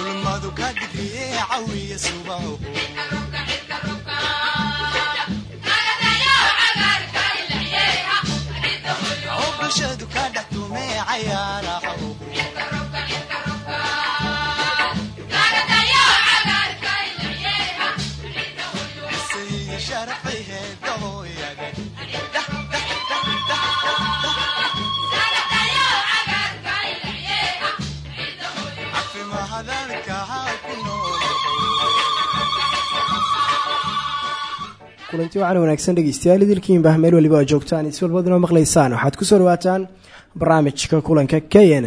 ulmadu ka digriye cawiya subahu kulanti waxaana wanaagsan dhegeystayaal idilkiinbah meel waliba oo joogtaan iswalbaduna maqlaysaan. Waxaad ku soo dhawaataan barnaamijka kulanka k n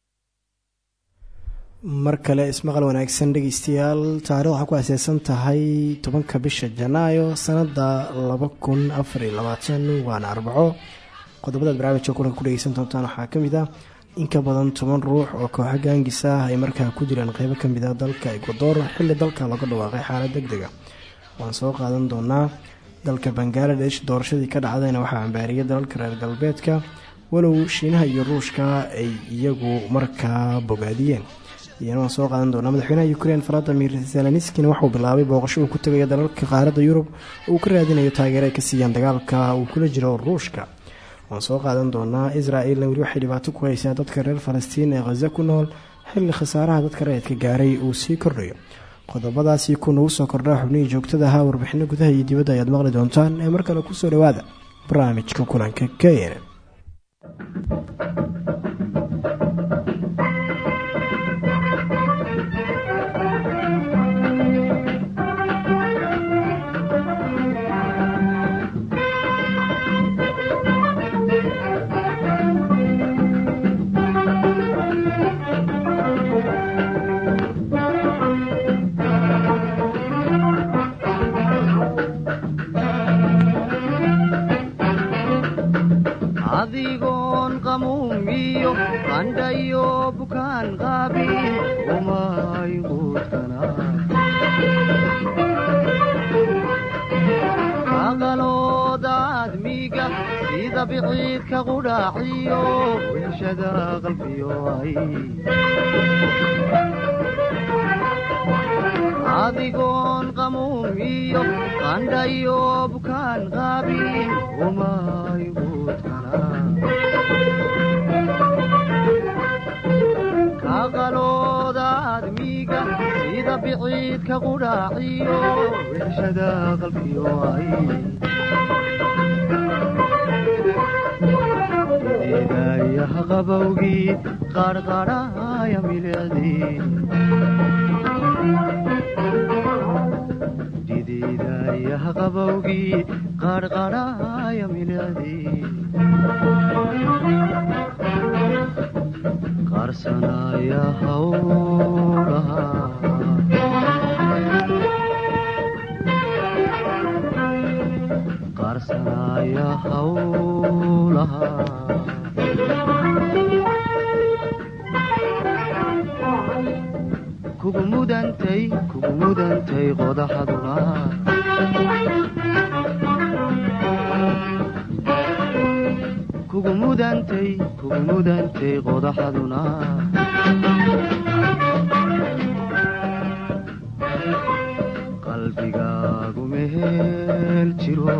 mar kale ismaqal wanaagsan dhegeystayaal taarikh waxaa ku aaseysan tahay tobanka bisha janaayo sanada laba kun afariyo labaatan waana arbaco qodobadaad barnaamijka kulanka ku dhegeysan doontaan waxaa ka mid ah in ka badan toban ruux oo kooxa gaangis ah ay markaa ku jiraan qeybo ka mid ah dalka ekwador xili dalka laga dhawaaqay xaalad deg dega waan soo qaadan doonaa dalka bangaladesh doorashadii ka dhacdayna waxaa cambaariyay dalalka reer galbeedka walow shiinaha iyo ruushka ay iyagu markaa bogaadiyeen iyana waan soo qaadan doonaa madaxweynaha ukrein valadimir zelenskina waxauu bilaabay booqasho uu ku tegaya dalalka qaaradda yurub uu ka raadinayo taageero ay ka siiyaan dagaalka uu kula jiro ruushka. Waan soo qaadan doonaa israel weli waxay dhibaato ku haysaa dadka reer falastiin ee khaza ku nool xilli khasaaraha dadka reedka gaaray uu sii kordhayo. Qodobadaasi ku nagu soo kordhaa xubnihii joogtada ahaa warbixino gudaha iyo dibadda ayaad maqli doontaan ee mar kale ku soo dhawaada barnaamijka kulanka k biciidka qudhaaciyo wehshada qalbiyo adigoon qamuumiyo qandhayo bukaan qaabin umay kaqalooda admiga sida biciidka qudhaaciyo wehshada qalbiyo qabowgii qarqarhaya milicdii didiidayaha qabowgii qarqarhaya milicdii qarsanaya hawlaha qarsanaya hawlaha kugu mudantay kugu mudantay qodaxaduna qalbigaagu mehel jiro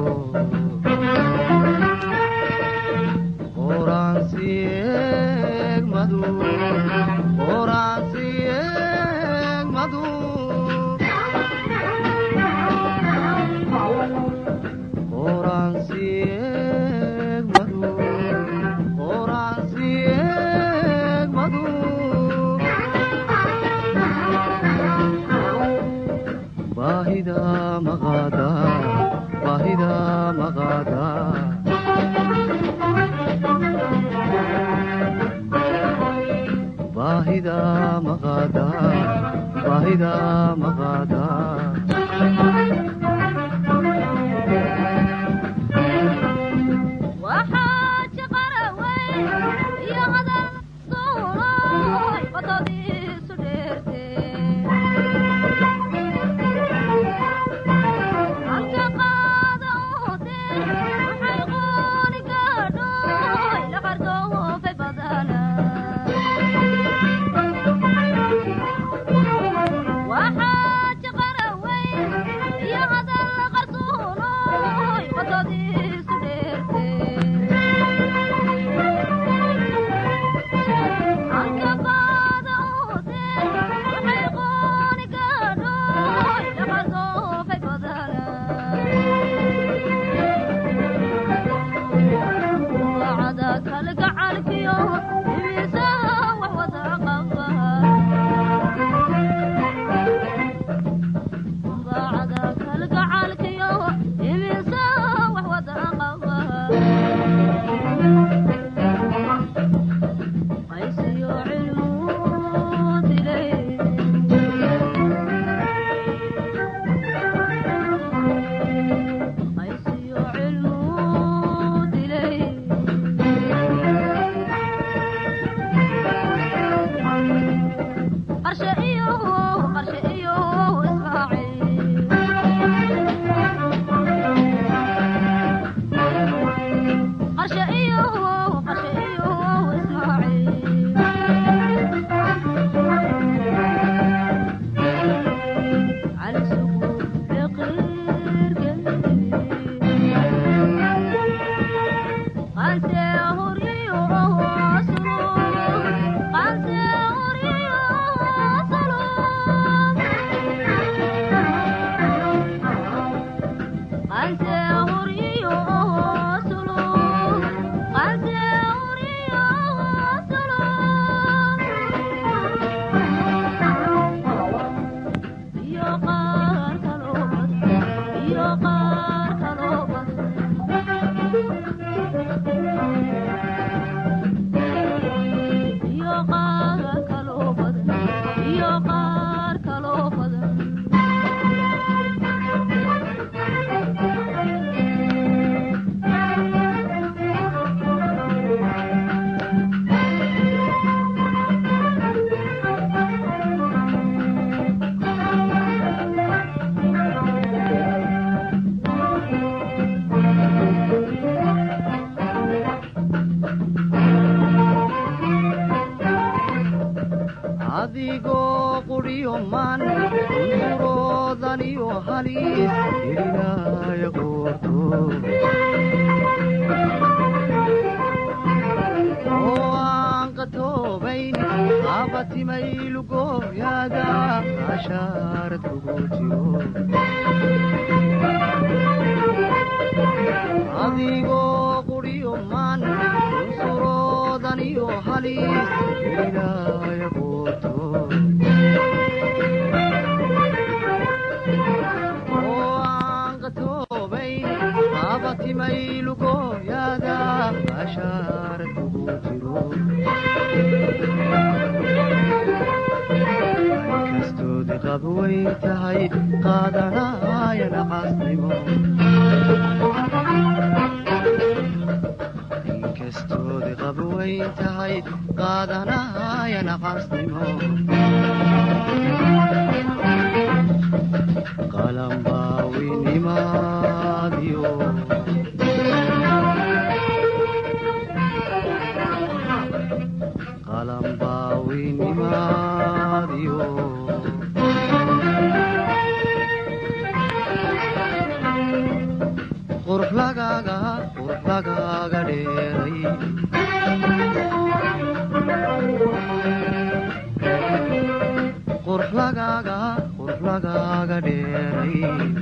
gawdi qab way tahay qaadanayana casnimo inkastoodi qab way tahay qaadanayana casnimo qalanbaawinima yeelay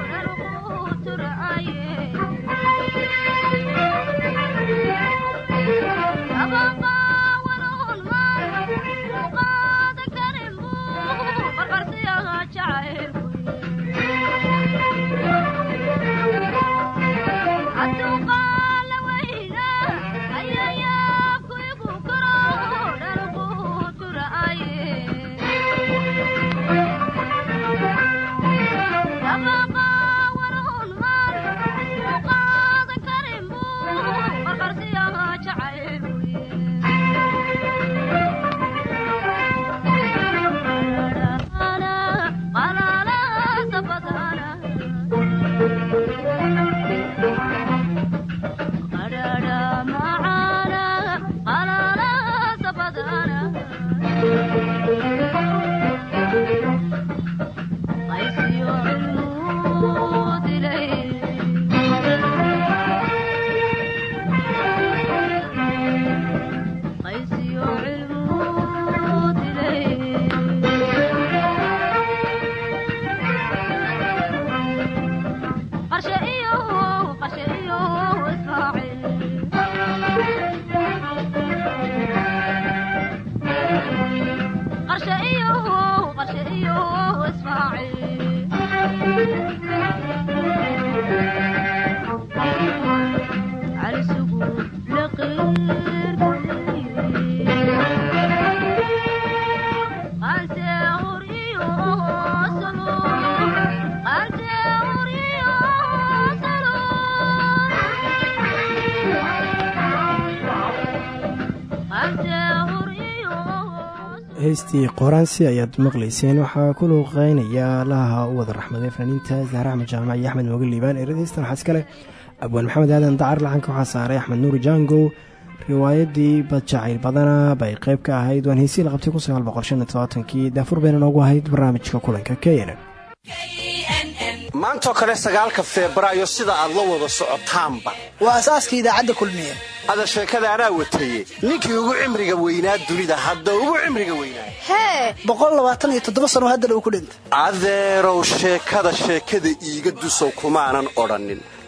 heystii qoraansi ayaad maqlayseen. Waxaa ku luuqeynaya laha u wada raxmaday fanaaniinta zahre axmed jaamac iyo axmed mooge liibaan. Eradaystan waxaa iskale abwaan maxamed aadan dacar laxanka waxaa saaray axmed nuur jangow riwaayadii badjacayl badana bay qayb ka ahayd. Waan heysii la qabtay kii daafur bayna noogu ahayd barnaamijka kulanka keynan maantoo kale sagaalka febraayo sida aad la wada socotaanba. Waa asaaskii idaacadda kulmiye. Ada sheekada anaa wataye ninkii ugu cimriga weynaa dunida hadda ugu cimriga weynaa hee! Sano haddana uu ku dhintay. Adeerow sheekada sheekada iiga dusow kumaanan odhannin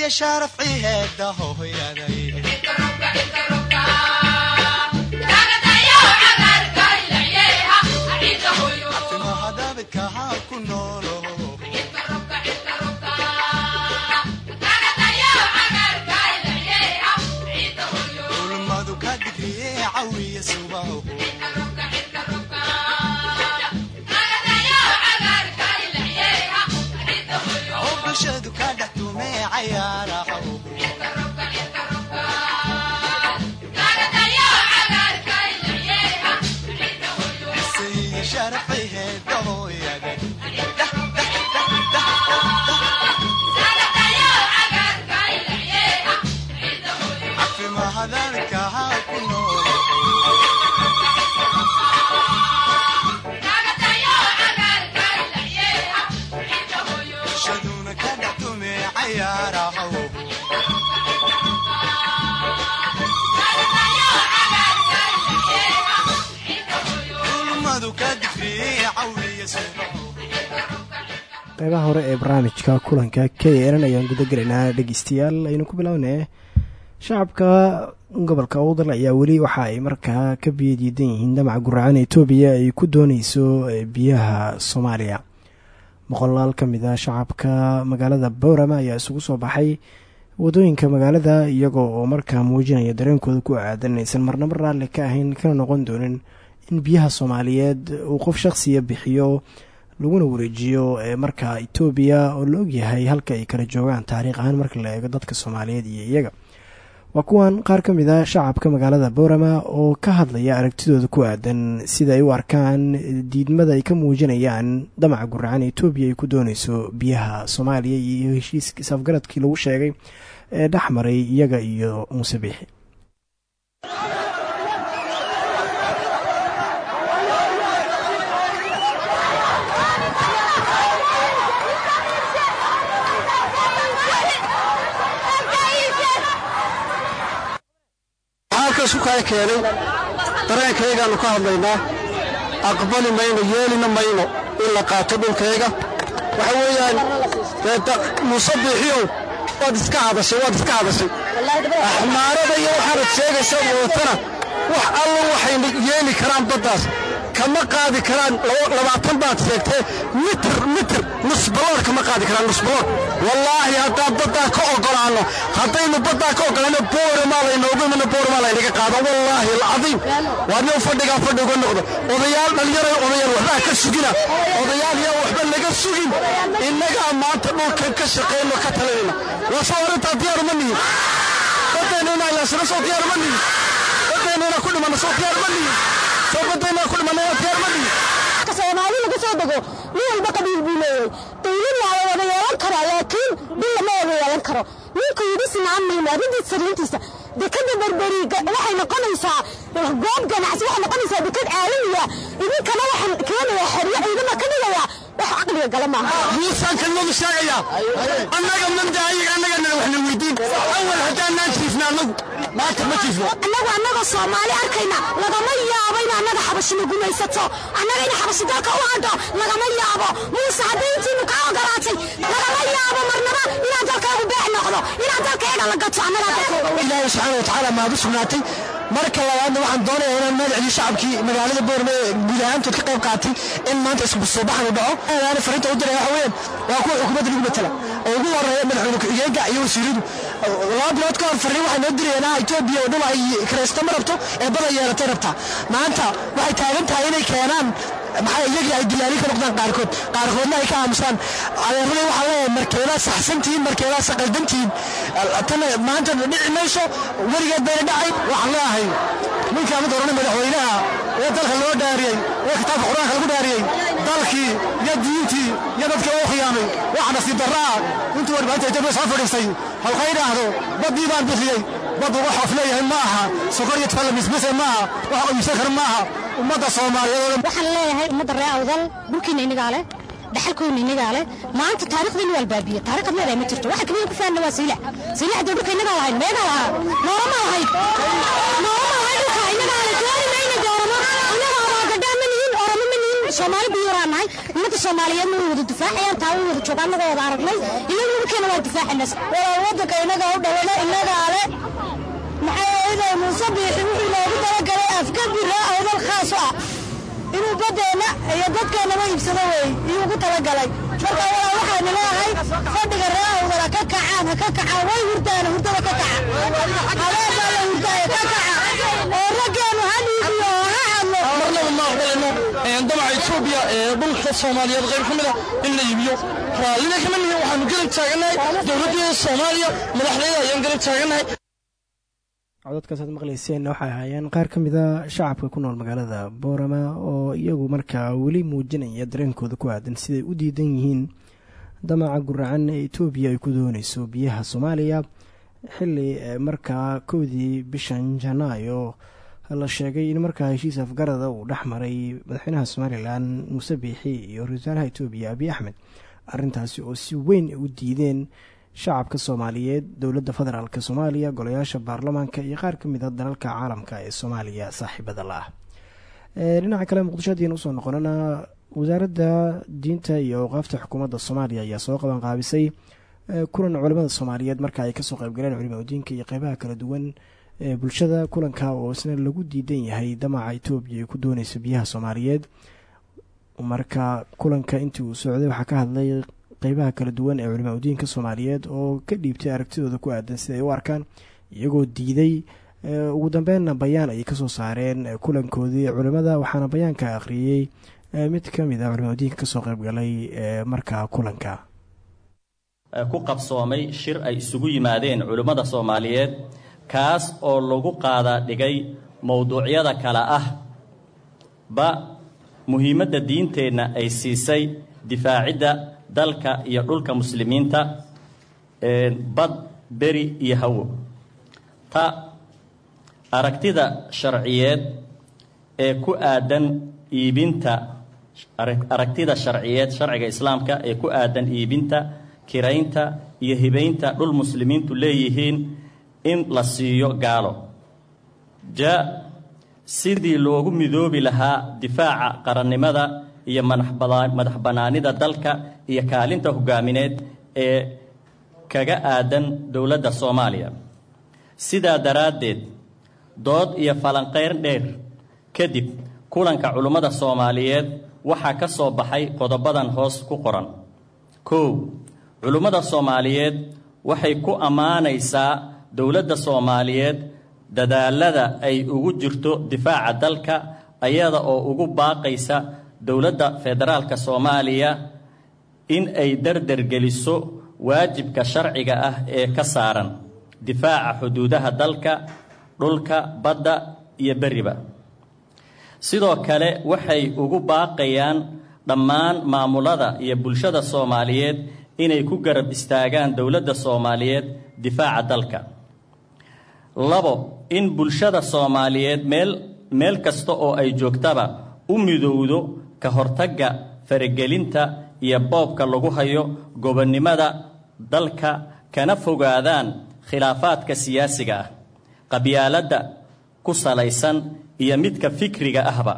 knn isiya sharaf ciheeda hooyaday timahadabidkahaa ku noolo qeybaha hore ee barnaamijka kulanka k n ayaan gudagelaynaa dhegeystayaal aynu ku bilownee shacabka gobolka awdal ayaa weli waxa ay markaa ka biyadiidan yihiin damaca guracan etoobiya ay ku dooneyso biyaha soomaaliya. Boqolaal ka mid a shacabka magaalada boorama ayaa isugu soo baxay. Wadooyinka magaalada iyagoo oo markaa muujinaya dareenkooda ku aadan inaysan marnabo raalli ka ahayn kana noqon doonin in biyaha soomaaliyeed uu qof shaqsiya bixiyo laguna wareejiyo ee markaa etoobiya oo la ogyahay halka ay kala joogaan taariikh ahaan marka la eego dadka soomaaliyeed iyo iyaga. Waa kuwan qaar ka mid a shacabka magaalada boorama oo ka hadlaya aragtidooda ku aadan sida ay u arkaan diidmada ay ka muujinayaan damaca guracan etoobiya ay ku dooneyso biyaha soomaaliya iyo heshiiska isafgaradkii lagu sheegay ee dhex maray iyaga iyo muuse biixi ku kala keenay dareenkaygaannu ka hadlaynaa. Aqbali mayno yeelina mayno in la qaato dhulkayga. Waxa weeyaan muuse biixiyow waad iska hadashay waad iska hadashay. Axmaarada iyo waxaanad sheegaysaa wadatana wax allo waxayna yeeli karaan baddaas. Kama qaadi karaan labaatan baad sheegtee mitir mitir nusbaloor kama qaadi karaan nusbaloor wallaahi haddaan baddaa ka ogolaanno haddaynu baddaa ka imano boorama laynaga qaado wallaahi alcadiim waa nin fadhigaa fadhi uga noqdo odayaal dhallinyaro odayaal waxbaa ka sugina odayaal yaa waxba laga sugin innagaa maanta dhulkan ka shaqayno ka talinayna waa soo arrintaa diyaaru ma nihin baddayna inaa ilaashano soo diyaaru ma nihin baddayna inaa ku dhimanno soo diyaaru ma nihin soo baddayna ku dhimanno inaa diyaaru ma nihin soomaali laga soo dego. Nin walba qabiil buu leeyahay dawlad waa la wada yeelan karaa laakiin bil lama wada yeelan karo. Ninku yidhi sinaan mayno arrintiis sariintiisa dekada berberi waxay noqonaysaa goob ganacsi waxay noqonaysaa dekad caalamiya idinkana waxaan keenayaa xeryo ciidama ka dhigaya wax caqliga gala maaha. Muusaan kalmadu sheegayaa annaga mandaayiga annagana waxna weydiin. Awal haddaanaan jiifna annagu maanta ma jiifno. Annagu annagoo soomaali arkayna lagama yaabo in annaga xabashina gumaysato. Annaga in xabashi dalka u hadho lagama yaabo. Muuse haddii intiinu kaa ogolaatay lagama yaabo marnaba inaan dalkaygu beex noqdo inaan dalkayga la gato annagaa ilaahay subxaana watacaala maadu sugnaatay marka labaadna waxaan doonayaa inaan magacii shacabkii magaalada boorme guud ka qayb qaatay in maanta isku soo baxan u dhaco. Aana fariinta u diraya waxa weeyaan waa kuwa xukuumadda lagu matala oo ugu horreeya madaxweyne ku-xigeenka iyo wasiiradu. Laba bilood ka hor fariin waxay noo dirayeenaa etoobiya oo ay kiraysta ma rabto ee badan yeelatay rabtaa maanta waxay taagan tahay inay keenaan maxaa iyagii ay dilaali ka noqdaan qaarkood. Qaarkoodna ay ka aamusaan. Adeeradii waxaa leeyahay markeedaa saxsantihiin markeedaa saqaldantihiin tan maanta dhici mayso weligeed bayna dhacay. Waxaan leeyahay ninkaa mid orana madaxweynaha ee dalka loo dhaariyey ee kitaabka qur'aanka lagu dhaariyey dalkii iyo diintii iyo dadkii oo khiyaamay. Waxa nasiib darraa intuu warbaahinta etoobiya soo fadhiistay halka idhaahdo baddii baan bixiyey bad uga xoof leeyahay ma aha sokor iyo tala mismise ma aha wax oysan kara ma aha ummadda soomaaliyeed. Waxaan leeyahay ummadda ree awdal dhulkiina inigaa leh dhaxalkoona inigaa leh maanta taarikhdiina waa albaabiye taarikhad leedahay ma jirto. Waxa kaliya ku fahanna waa siila siila haddii dhulka inagaa lahayn meegaa lahaa. Noolama lahayd noolama lahayd dhulka inagaa leh dooni mayna dooramo inaga abaagadhaa ma nihin oramo ma nihin soomaali biyuraa nahay ummadda soomaaliyeedna way wada difaacayaan taa way wada joogaan anagoo wada aragnay. Iyagu dhulkeena waa difaacaynas walaa waddanka inagaa u dhalana inagaa leh maxaa yeelay muuse biixi wuxuu noogu talagalay afgabi ree awdal khaas u ah inuu baddeenna iyo dadkeennaba iibsado wey iyuu ugu talagalay. Marka walaa waxaanu leeyahay fadhiga ree awdala ka kacaan ha ka kacaan way hurdaana hurdada ka kaca. Habeen baa la hurdaaya ka kaca. Oo raggeenu ha dhiibiyo oo ha hadlo. Marnaba ma aqbalayno damaca etoobiya ee dhulka soomaaliyeed qayb ka mid a in la iibiyo. Raallina kama nihin waxaanu garab taagannahay dowladdeeda soomaaliya madaxdeeda ayaan garab taagannahay codadkaas aad maqleyseen waxay ahaayeen qaar ka mid a shacabka ku nool magaalada boorama oo iyagu markaa weli muujinaya dareenkooda ku aadan siday u diidan yihiin damaca guracan ee etoobiya ay ku dooneyso biyaha soomaaliya. Xili markaa kowdii bishan janaayo la sheegay in markaa heshiis afgarada uu dhex maray madaxweynaha somalilan muuse biixi iyo etoobiya abiy axmed arintaasi oo si weyn u diideen shacabka soomaaliyeed dowladda federaalk soomaaliya golayaasha baarlamaanka iyo qaar ka mid a dalalka caalamka ee soomaaliya saaxiibada la ah. Dhinaca kale muqdisho hadiin u soo noqonana wasaaradda diinta iyo awqaafta xukuumadda soomaaliya ayaa soo qaban qaabisay kulan culimada soomaaliyeed marka ay ka soo qeybgaleen culimaa diinka iyo qeybaha kala duwan ee bulshada kulanka oo isna lagu diidan yahay damaca etoobiya ay ku dooneysa biyaha soomaaliyeed. Marka kulanka intii uu socday waxaa ka hadlay qeybaha kala duwan ee culimaa udiinka soomaaliyeed oo ka dhiibtay aragtidooda ku aadan sida ay u arkaan iyagoo diiday ugu dambeynna bayaan ayay ka soo saareen kulankoodii culimada waxaana bayaanka akhriyey mid ka mid ah culimaa udiinka ka soo qeybgalay markaa kulanka. Ku qabsoomay shir ay isugu yimaadeen culimmada soomaaliyeed kaas oo lagu qaada dhigay mowduucyada kale ah ba muhiimadda diinteenna ay siisay difaacidda dalka iyo dhulka muslimiinta bad beri iyo hawo. Ta aragtida sharciyeed ee ku aadan iibinta aragtida sharciyeed sharciga islaamka ee ku aadan iibinta kiraynta iyo hibaynta dhul muslimiintu leeyihiin in la siiyo gaalo. Ja sidii loogu midoobi lahaa difaaca qarannimada iyo madax bannaanida dalka iyo kaalinta hogaamineed ee kaga aadan dowladda soomaaliya. Sidaa daraaddeed dood iyo falanqeyr dheer kadib kulanka culummada soomaaliyeed waxaa ka soo baxay qodobadan hoos ku qoran. Kow culummada soomaaliyeed waxay ku ammaanaysaa dowladda soomaaliyeed dadaalada ay ugu jirto difaaca dalka ayada oo ugu baaqaysa dowladda federaalka soomaaliya in ay dardargeliso waajibka sharciga ah ee ka saaran difaaca xuduudaha dalka dhulka badda iyo beriba sidoo kale waxay ugu baaqayaan dhammaan maamulada iyo bulshada soomaaliyeed inay ku garab istaagaan dowladda soomaaliyeed difaaca dalka. Labo in bulshada soomaaliyeed meel meel kasta oo ay joogtaba u midowdo ka hortagga faragelinta iyo boobka lagu hayo gobonnimada dalka kana fogaadaan khilaafaadka siyaasiga ah qabyaaladda ku salaysan iyo midka fikriga ahba.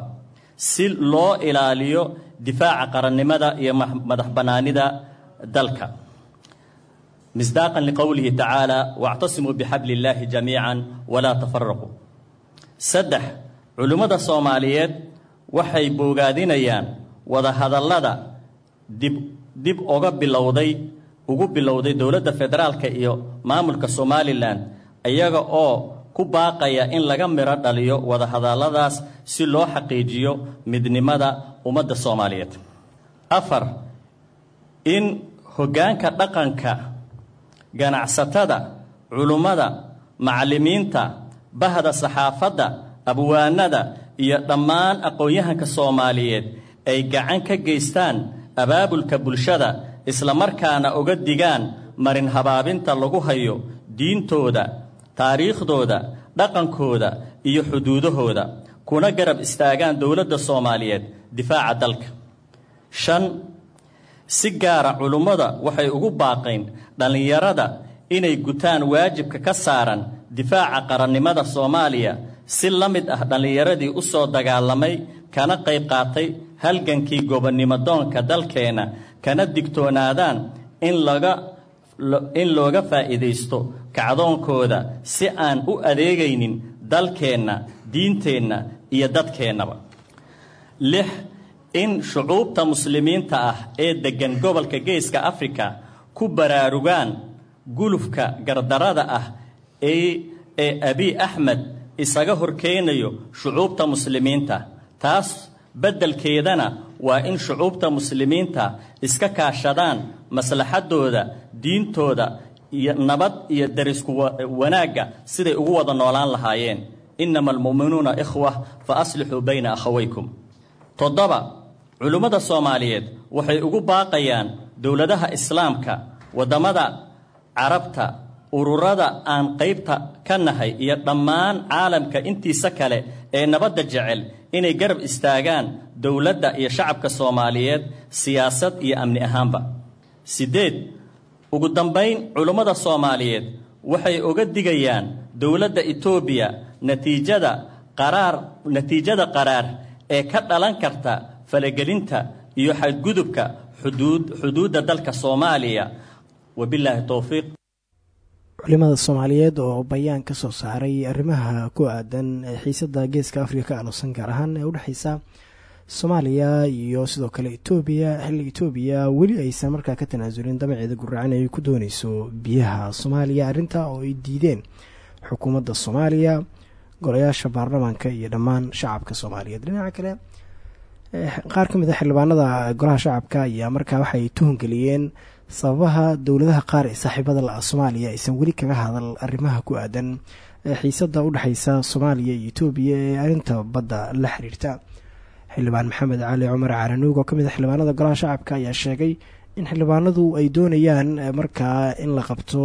Si loo ilaaliyo difaaca qarannimada iyo madax bannaanida dalka. Misdaaqan liqowlihi tacaala wactasimuu bixabli illaahi jamiican walaa tafaraquu saddex culimmada soomaaliyeed waxay boogaadinayaan wadahadallada dib dib oga bilowday ugu bilowday dowladda federaalka iyo maamulka somalilan iyaga oo ku baaqaya in laga midho dhaliyo wadahadalladaas si loo xaqiijiyo midnimada ummadda soomaaliyeed. Afar in hoggaanka dhaqanka ganacsatada culummada macallimiinta bahda saxaafadda abwaanada iyo dhammaan aqoon-yahanka soomaaliyeed ay gacan ka geystaan abaabulka bulshada islamarkaana uga digaan marin habaabinta lagu hayo diintooda taariikhdooda dhaqankooda iyo xuduudahooda kuna garab istaagaan dowladda soomaaliyeed difaaca dalka. Shan si gaara culummada waxay ugu baaqayn dhallinyarada inay gutaan waajibka ka saaran difaaca qarannimada soomaaliya si la mid ah dhallinyaradii u soo dagaalamay kana qayb qaatay halgankii gobonnimo doonka dalkeenna kana digtoonaadaan in looga faa'iidaysto kacdoonkooda si aan u adeegaynin dalkeenna diinteenna iyo dadkeennaba. Lix in shucuubta muslimiinta ah ee deggan gobolka geeska afrika ku baraarugaan gulufka gardarada ah ee ee abiy axmed isaga horkeenayo shucuubta muslimiinta. Taas beddelkeedana waa in shucuubta muslimiinta iska kaashadaan maslaxadooda diintooda iyo nabad iyo darisku wanaagga siday ugu wada noolaan lahaayeen. Innama almu'minuuna ikhwa fa aslixuu bayna akhawaykum. Toddoba culummada soomaaliyeed waxay ugu baaqayaan dowladaha islaamka waddamada carabta ururada aan qaybta ka nahay iyo dhammaan caalamka intiisa kale ee nabadda jecel inay garab istaagaan dowladda iyo shacabka soomaaliyeed siyaasad iyo amni ahaanba. Siddeed ugu dambayn culummada soomaaliyeed waxay uga digayaan dowladda etoobiya natiijada qaraar natiijada qaraar ee ka dhalan karta falagelinta iyo xadgudubka xuduud xuduudda dalka soomaaliya. Wabilaahi towfiiq culimada soomaaliyeed oo bayaan ka soo saaray arrimaha ku aadan xiisada geeska afrika ka alosan gaar ahaan ee udhexeysa soomaaliya iyo sidoo kale etoobiya xilli etoobiya weli aysan markaa ka tanaasulin dabaceeda guracan ay ku dooneyso biyaha soomaaliya. Arrinta oo ay diideen xukuumadda soomaaliya golayaasha baarlamaanka iyo dhammaan shacabka soomaaliyeed. Dhinaca kale qaar ka mid a xildhibaanada golaha shacabka ayaa markaa waxay tuhungeliyeen sababaha dowladaha qaar ee saaxiibada la-a soomaaliya aysan weli kaga hadal arrimaha ku aadan xiisada udhexeysa soomaaliya iyo etoobiya ee arrinta badda la xiriirta. Xildhibaan maxamed cali cumar caranuug oo ka mid a xildhibaanada golaha shacabka ayaa sheegay in xildhibaanadu ay doonayaan markaa in la qabto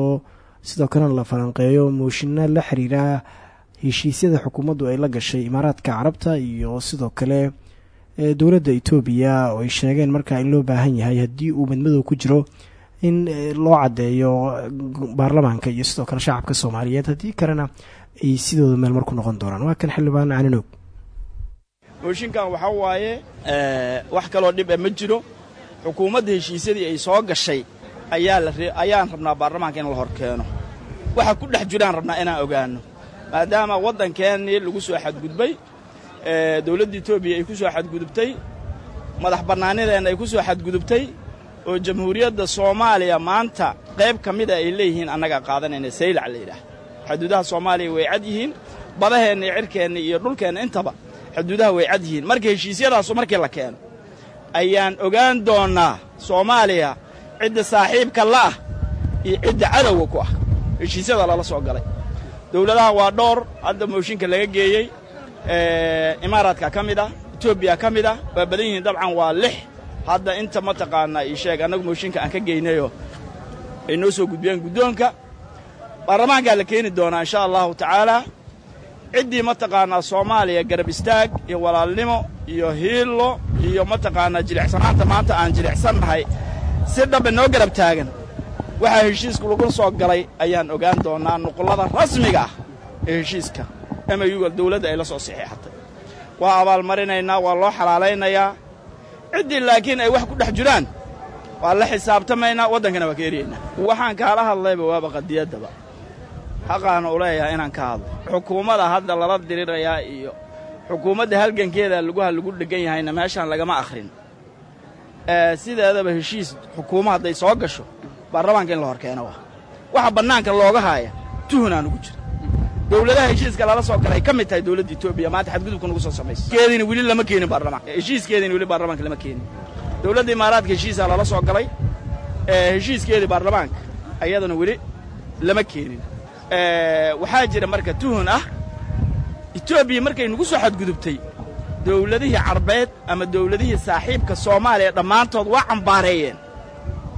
sidoo kalena la falanqeeyo mooshinno la xiriira heshiisyada xukuumaddu ay la gashay imaaraadka carabta iyo sidoo kale dowladda etoobiya oo ay sheegeen markaa in loo baahan yahay haddii uu midmadow ku jiro in loo caddeeyo baarlamaanka iyo sidoo kale shacabka soomaaliyeed. Haddii kalena ay sidooda meel mar ku noqon doonaan waa kan xildhibaan cananog mooshinkan waxaa waaye wax kaloo dhib a ma jiro. Xukuumadda heshiisyadii ay soo gashay ayaan rabnaa baarlamaanka in la hor keeno waxa ku dhex jiraan rabnaa inaan ogaanno maadaama waddankeennii lagu soo xadgudbay dowladda etoobiya ay ku soo xadgudubtay madax bannaanideenna ay ku soo xadgudubtay oo jamhuuriyadda soomaaliya maanta qayb ka mida ay leeyihiin annagaa qaadanayna saylac la yidhaah. Xuduudaha soomaaliya way cad yihiin badaheenna iyo cirkeenna iyo dhulkeenna intaba xuduudaha way cad yihiin. Marka heshiisyadaasu markii la keeno ayaan ogaan doonnaa soomaaliya cidda saaxiibka la'ah iyo cidda cadowga ku ah. Heshiisyada lala soo galay. Dowladaha waa dhowr hadda mooshinka laga geeyey imaaraadka ka mid ah etoobiya ka mid ah waa badan yihiin dabcan waa lix hadda inta mataqaanaa ii sheeg annagu mooshinka aan ka geynayoo ay noo soo gudbiyeen guddoonka. Baarlamaankaa la keeni doonaa insha allahu tacaalaa ciddii mataqaanaa soomaaliya garab istaag iyo walaalnimo iyo hiillo iyo mataqaanaa jilicsanaanta maanta aan jilicsannahay si dhabbe noo garab taagan waxaa heshiiska lagu soo galay ayaan ogaan doonnaa nuqullada rasmiga ah ee heshiiska emayuga dawladda ay la soo saxiixatay. Waa abaalmarinaynaa waa loo xalaalaynayaa ciddii laakiin ay wax ku dhex jiraan. Waa la xisaabtamaynaa waddankana waa ka eryaynaa waxaan kaala hadlayba waaba qadiyaddaba. Xaqaana u leeyahay inaan ka hadlo. Xukuumadda hadda lala dirirayaa iyo xukuumadda halgankeeda lugaha lagu dheggan yahayna meeshaan lagama akhrin. Sideedaba heshiis xukuuma hadday soo gasho baarlamaanka in la hor keeno waa. Waxa bannaanka looga haaya tuhunaan ugu jira dowladaha heshiiska lala soo galay ka mid tahay dowladda etoobiya maanta xadgudubka nagu soo samaysa. Keediina weli lama keenin baarlamaanka. Heshiiskeediina weli baarlamaanka lama keenin. Dowladda imaaraadka heshiisaa lala soo galay heshiiskeedii baarlamaanka ayadana weli lama keenin. Waxaa jira marka tuhun ah etoobiya markay nagu soo xadgudubtay dowladihii carbeed ama dowladihii saaxiibka soomaaliya dhammaantood waa cambaareeyeen.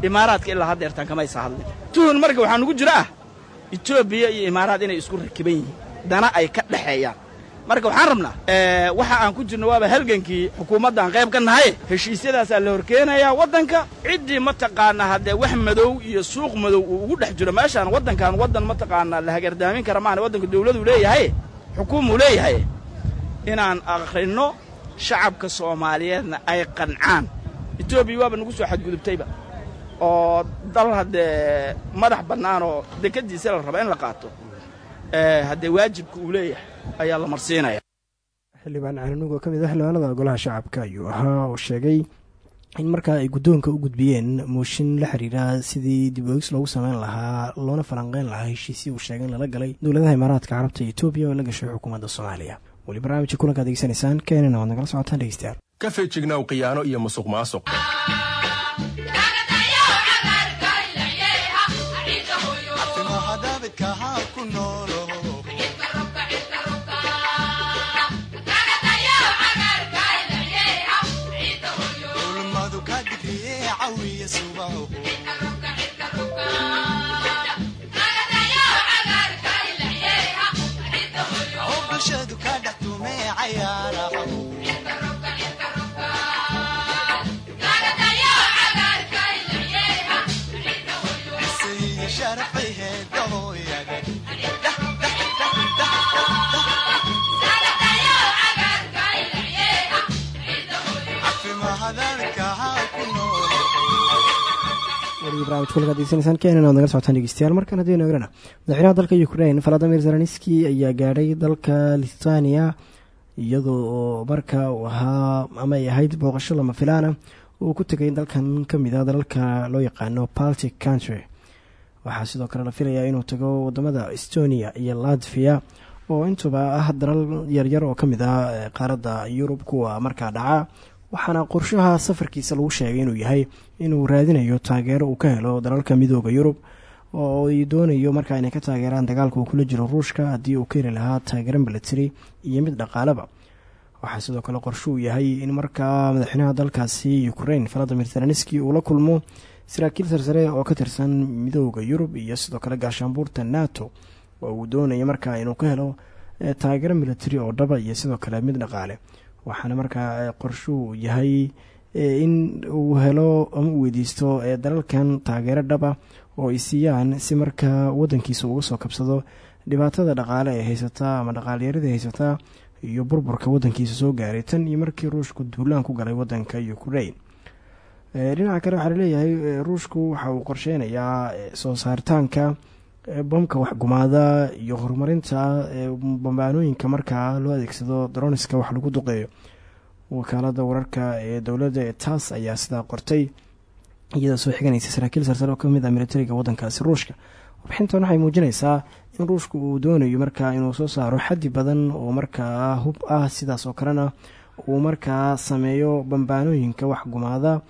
Imaaraadka ilaa haddeertaan kamaysa hadlin tuhun marka waxaa nugu jira ah etoobiya iyo imaaraad inay isku rakiban yihiin. Dana ay ka dhexeeyaan marka waxaan rabnaa waxa aan ku jirno waaba halgankii xukuumaddan qayb ka nahaye heshiisyadaasaa la horkeenayaa waddanka. Ciddii mataqaanaa haddee wax madow iyo suuq madow uu ugu dhex jiro. Meeshaan waddankan waddan mataqaanaa la hagardaamin kara maana waddanka dawladuu leeyahay xukuumuu leeyahay. Inaan akhrinno shacabka soomaaliyeedna ay qancaan. Etoobiya waaba nagu soo xadgudubtayba oo dal haddee madax bannaan oo dekaddiisa la raba in la qaato haddee waajibka uu leeyahay ayaa la marsiinaya. Xildhibaan cananuug oo ka mid ah xildhibaanada golaha shacabka ayuu ahaa oo sheegay in markaa ay guddoonka u gudbiyeen mooshin la xiriira sidii dib oogis loogu sameyn lahaa loona falanqeyn lahaa heshiisii uu sheegay in lala galay dowladaha imaaraadka carabta iyo etoobiya oo la gashay xukuumadda soomaaliya. Weli barnaamijka kulankaad degeysanaysaan keenana waad nagala socotaan dhegeystayaal. Ka feejignaw khiyaano iyo musuq maasuq hadalka barnamijku laga degeysanaysaan keenan oad nagala socotaan dhegeystayaal markaan haddii egrana madaxweynaha dalka ukraine. Valadimir zelenski ayaa gaadhay dalka lithuania. Iyadoo oo marka uu ahaa ama ay ahayd booqasho lama filaana uu ku tegay dalkan ka mid a dalalka loo yaqaano baltic country. Waxaa sidoo kale la filayaa inuu tago waddamada estonia iyo latvia oo intuba ah dalal yaryar oo ka mid ah qaaradda yurub. Kuwa markaa dhaca waxaana qorshaha safarkiisa lagu sheegay inuu yahay inuu raadinayo taageero uu ka helo dalalka midooda yurub oo ay doonayo markaa inay ka taageeraan dagaalka uu kula jiro ruushka haddii uu ka heli lahaa taageero milatary iyo mid dhaqaaleba waxaa sidoo kale qorsho yahay in markaa madaxweynaha dalkaasi ukraine valadimir zelenski uu la kulmo saraakiil sarsare oo ka tirsan midooda yurub iyo sidoo kale gaashaanbuurta nato oo uu doonayo markaa inuu ka helo taageero milatary oo dhaba iyo sidoo kale mid dhaqaale. Waxaana markaa qorshuu yahay in uu helo ama uu weydiisto dalalkan taageero dhaba oo ay siiyaan si markaa wadankiisa uga soo kabsado dhibaatada dhaqaale ee haysataa ama dhaqaalyarada haysataa iyo burburka wadankiisa soo gaaray. Tan iyo markii ruushku duulaan ku galay wadanka ukraine dhinaca kale waxaa la leeyahay ruushku waxa uu qorsheynayaa soo saaritaanka bamka waxgumaada iyo horumarinta bambaanooyinka markaa loo adeegsado daroniska wax lagu duqeeyo wakaalada wararka ee dowladda ee taas ayaa sidaa qortay iyadoo soo xiganaysa saraakiil sarsare oo ka mid ah militariga wadankaasi ruushka. Warbixintan waxay muujinaysaa in ruushku uu doonayo markaa inuu soo saaro xaddi badan oo markaa hub ah sidaas oo kalena uu markaa sameeyo bambaanooyinka waxgumaada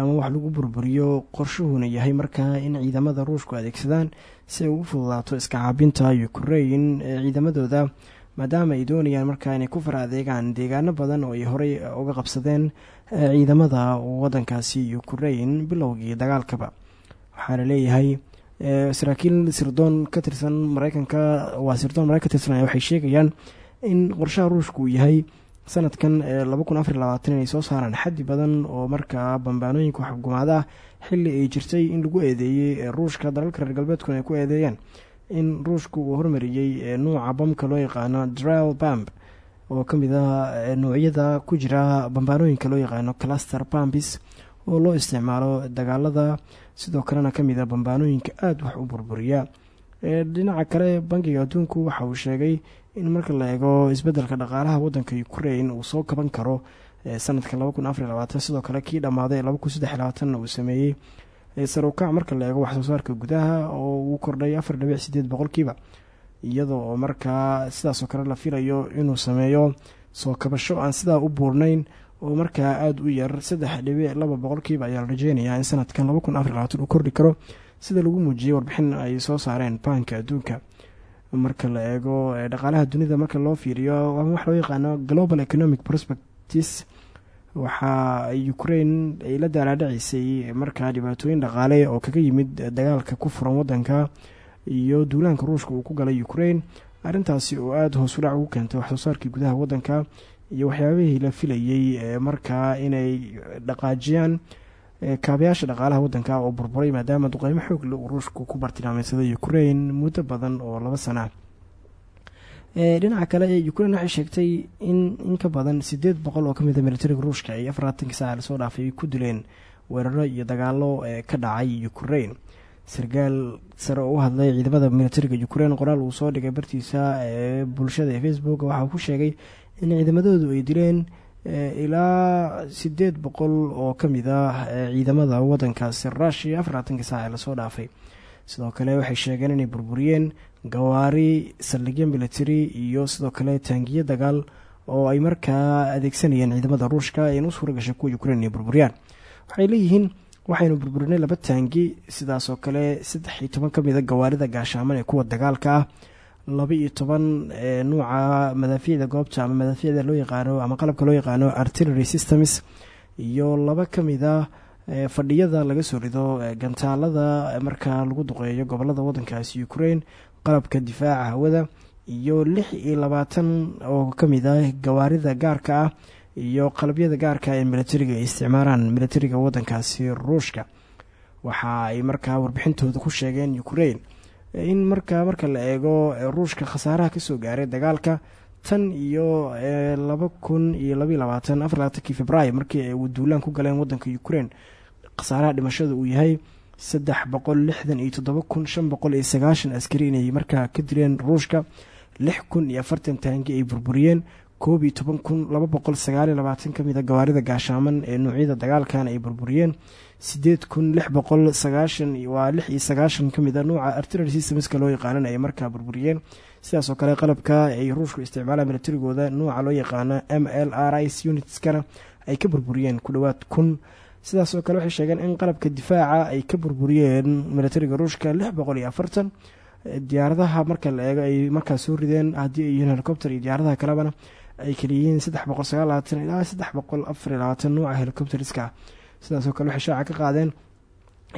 ama wax lagu burburiyo qorshuhuna yahay markaa in ciidamada ruushku adeegsadaan si ay ugu fududaato iska caabinta ukraine ee ciidamadooda maadaama ay doonayaan markaa inay ku far adeegaan deegaano badan oo ay horey uga qabsadeen ciidamada wadankaasi ukraine bilowgii dagaalkaba. Waxaa la leeyahay saraakiil sirdoon ka tirsan mareykanka waa sirdoon mareykan ka tirsan waxay sheegayaan in qorshaha ruushku uu yahay sanadkan labaatan inay soo saaraan xaddi badan oo markaa bambaanooyinka waxgumaada ah xili ay jirtay in lagu eedeeyey ruushka dalalka reer galbeedkuna ay ku eedeeyeen in ruushku uu hormariyey nuuca bamka loo yaqaano drill bamb oo ka mid ah nuucyada ku jira bambaanooyinka loo yaqaano cluster bambis oo loo isticmaalo dagaalada. Sidoo kalena ka mid a bambaanooyinka aada wax u burburiya. Dhinaca kale bankiga adduunku waxa uu sheegay in marka la eego isbeddelka dhaqaalaha wadanka ukraine uu soo kaban karo sanadka sidoo kale kii dhammaaday uu sameeyey sarukac marka la eego waxsoo saarka gudaha oo uu kordhay afar dhibic sideed boqolkiiba iyadoo oo markaa sidaasoo kale la filayo inuu sameeyo soo kabasho aan sidaa u buurnayn oo markaa aada u yar saddex dhibic laba boqolkiiba ayaa la rajeynayaa in sanadkan laba kun afar labaatan uu kordhi karo sida lagu muujiyey warbixin ay soo saareen baanka adduunka. Marka la eego dhaqaalaha dunida marka loo fiiriyo ama wax loo yaqaano global economic prospectis waxaa ukraine ay la daalaadhacisay markaa dhibaatooyin dhaqaale oo kaga yimid dagaalka ku furan wadanka iyo duulaanka ruushka uu ku galay ukraine. Arrintaasi oo aada hoosudhac ugu keentay waxsoo saarkii gudaha wadanka iyo waxyaabihii la filayey markaa inay dhaqaajiyaan kaabayaasha dhaqaalaha wadanka oo burburay maadaama duqeymo xoogle uu ruushku ku bartilmaameysaday ukraine muddo badan oo laba sana dhinaca kale ukraine waxay sheegtay in in ka badan sideed boqol oo ka mid a militariga ruushka ay afarlaatanki saaca la soo dhaafay ay ku dileen weeraro iyo dagaalo ka dhacay ukraine. Sarkaal sare oo u hadlay ciidamada militariga ukraine qoraal uu soo dhigay bartiisa ee bulshada ee facebook waxa uu ku sheegay in ciidamadoodu ay dileen ilaa sideed boqol oo ka mid ah ciidamada wadankaasi rushia afarlaatanki saaca ee la soo dhaafay. Sidoo kale waxay sheegeen inay burburiyeen gawaari saldhigyo military iyo sidoo kale taangiyo dagaal oo ay markaa adeegsanayeen ciidamada ruushka ayna u suura gashay kuwa ukraine inay burburiyaan. Waxay leeyihiin waxaynu burburinay laba taangi sidaasoo kale saddex iyo toban ka mid a gawaarida gaashaaman ee kuwa dagaalka ah laba iyo toban nuuca madaafiicda goobta ama madaafiicda loo yaqaano ama qalabka loo yaqaano artillery systems iyo laba ka mid a fadhiyada laga soo rido gantaalada markaa lagu duqeeyo gobollada wadankaasi ukraine qalabka difaaca hawada iyo lix iyo labaatan oo ka mid ah gawaarida gaarka ah iyo qalabyada gaarka ee militariga ay isticmaalaan militariga wadankaasi ruushka. Waxa ay markaa warbixintooda ku sheegeen ukraine in markaa marka la eego ruushka khasaaraha ka soo gaaray dagaalka tan iyo laba kun iyo labaiy labaatan markii ay duulaan ku galeen wadanka ukraine khasaaraha dhimashada uu yahay saddex boqol lixdan iyo toddoba kun shan boqol iyo sagaashan askari inay markaa ka dileen ruushka lix kun iyo afartan taangi ay burburiyeen. Koob iyo toban kun laba boqol sagaaliyo labaatan ka mid a gawaarida gaashaaman ee noocyada dagaalkan ay burburiyeen. Sideed kun lix boqol sagaashan waa lix iyo sagaashan ka mid a nuuca artillery systemska loo yaqaanan ay markaa burburiyeen. Sidaasoo kale qalabka ay ruushku isticmaalaan militarigooda nuuca loo yaqaano m l r is unitskana ay ka burburiyeen ku dhowaad kun sidaasoo kale waxay sheegeen in qalabka difaaca ay ka burburiyeen militariga ruushka lix boqol iyo afartan. Diyaaradaha marka la eego ay markaa soo rideen haddii ay helicopter iyo diyaaradaha kalebana ay kaliyihiin saddex boqol ilaa saddex boqol afar iyo labaatan nuuca helicopteriska sidaasoo kale waxay shaaca ka qaadeen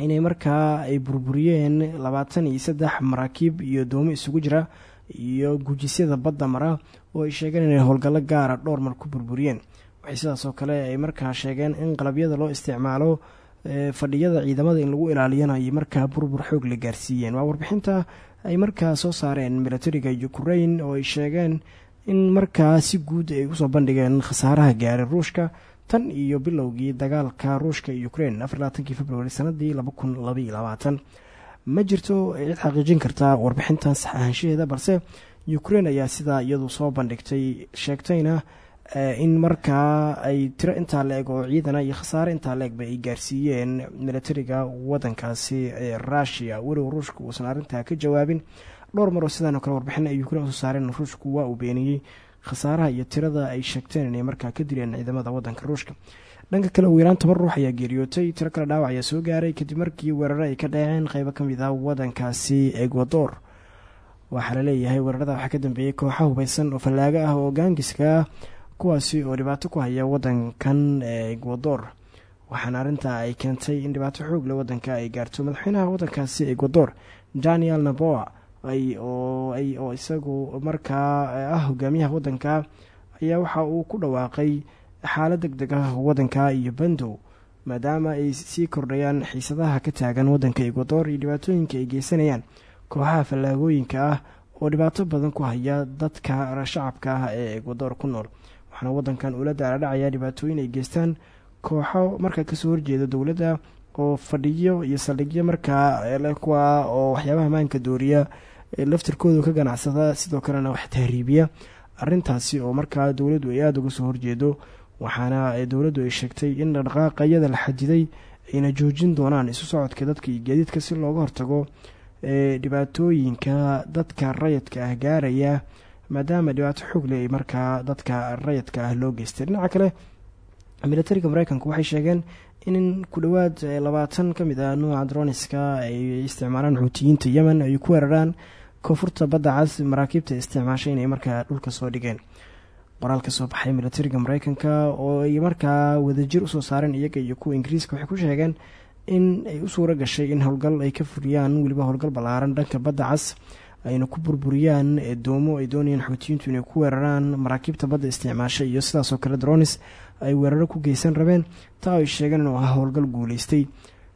inay markaa ay burburiyeen labaatan iyo saddex maraakiib iyo doomo isugu jira iyo gujisyada badda mara oo ay sheegeen inay howlgallo gaara dhowr mar ku burburiyeen waxay sidaasoo kale ay markaa sheegeen in qalabyada loo isticmaalo fadhiyada ciidamada in lagu ilaaliyana ay markaa burbur xoog la gaarsiiyeen. Waa warbixinta ay markaa soo saareen militariga ukrain oo ay sheegeen in markaa si guud ay u soo bandhigeen khasaaraha gaaray ruushka tan iyo bilowgii dagaalka ruushka iyo ukrain afarlaatankii februari sanadii laba kun labaiyo labaatan. Ma jirto cid xaqiijin karta warbixintan sax ahaanshaheeda balse ukrain ayaa sidaa iyadu soo bandhigtay sheegtayna in markaa ay tiro intaa la eg oo ciidana iyo khasaare intaa la egba ay gaarsiiyeen militariga wadankaasi ee rushia weliba ruushka uusan arrintaa ka jawaabin. Dhowr maroo sidaanoo kale warbixin ay ukrain u soo saareen ruushku waa uu beeniyey khasaaraha iyo tirada ay sheegteen inay markaa ka dileen ciidamada wadanka ruushka. Dhanka kale ugu yaraan ruux ayaa geeriyootay. Tiro kale dhaawac ayaa soo gaaray. Kadib markii weeraro ay ka dhaceen qeybo ka mid ah wadankaasi ecuador. Waxaa la leeyahay weerarada waxaa ka dambeeyey kooxa hubeysan oo fallaago ah oo gaangiska kuwaasi oo dhibaato ku haya wadankan ecuador. Waxaana arrintaa ay keentay in dhibaato xoog le wadanka ay gaarto madaxweynaha wadankaasi ecuador daniel naboa oo isagu markaa ah hogaamiyaha wadanka ayaa waxa uu ku dhawaaqay xaalad deg deg ah wadanka iyo bandow maadaama ay sii kordhayaan xiisadaha ka taagan wadanka ecuador iyo dhibaatooyinka ay geysanayaan kooxaha fallaagooyinka ah oo dhibaato badan ku haya dadka shacabka ah ee ecuador ku nool waxaana wadankan ula daaladhacaya dhibaatooyin ay geystaan kooxo markaa ka soo horjeeda dowladda oo fadhiyo iyo saldhigyo markaa kuwa oo waxyaabaha maanka dooriya laftirkooda ka ganacsada sidoo kalena wax tahriibiya arintaasi oo markaa dowladdu ay aada uga soo horjeedo. Waxaana dowladdu ay sheegtay in dhaqaaqayada la xadiday ayna joojin doonaan isu socodka dadka iyo gaadiidka si looga hortago dhibaatooyinka dadka rayidka ah gaaraya maadaama dhibaato xoogle ay markaa dadka rayidka ah loo geystay. Dhinaca kale militariga mareykanku waxay sheegeen in ku dhowaad labaatan ka mid ah nuuca droniska ay isticmaalaan xuutiyiinta yemen ay ku weeraraan koonfurta badda cas maraakiibta isticmaashay inay markaa dhulka soo dhigeen. Qoraal ka soo baxay militariga mareykanka oo ay markaa wadajir u soo saareen iyaga iyo kuwa ingiriiska waxay ku sheegeen in ay u suuro gashay in howlgal ay ka fuliyaan weliba howlgal ballaaran dhanka badda cas ayna ku burburiyaan doomo ay doonayeen xuutiyiintu inay ku weeraraan maraakiibta badda isticmaashay iyo sidaasoo kale dronis ay weeraro ku geysan rabeen taa ay sheegeen inuu ahaa howlgal guuleystay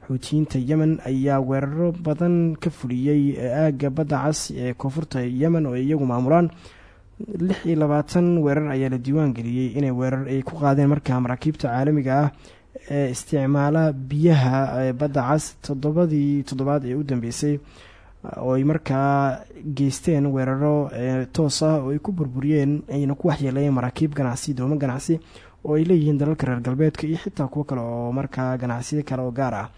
xuutiyiinta yemen ayaa weeraro badan ka fuliyey aagga badda cas ee koonfurta yemen oo iyagu maamulaan. Lix iyo labaatan weerar ayaa la diiwaan geliyey inay weerar ay ku qaadeen markaa maraakiibta caalamiga ah ee isticmaala biyaha badda cas toddobadii toddobaad ee u dambeysay oo markaa geysteen weeraro toos ah oo ay ku burburiyeen ayna ku waxyeeleeyeen maraakiib ganacsi doomo ganacsi oo ay leeyihiin dalalka reer galbeedka iyo xitaa kuwo kale oo markaa ganacsiyo kale oo gaar ah.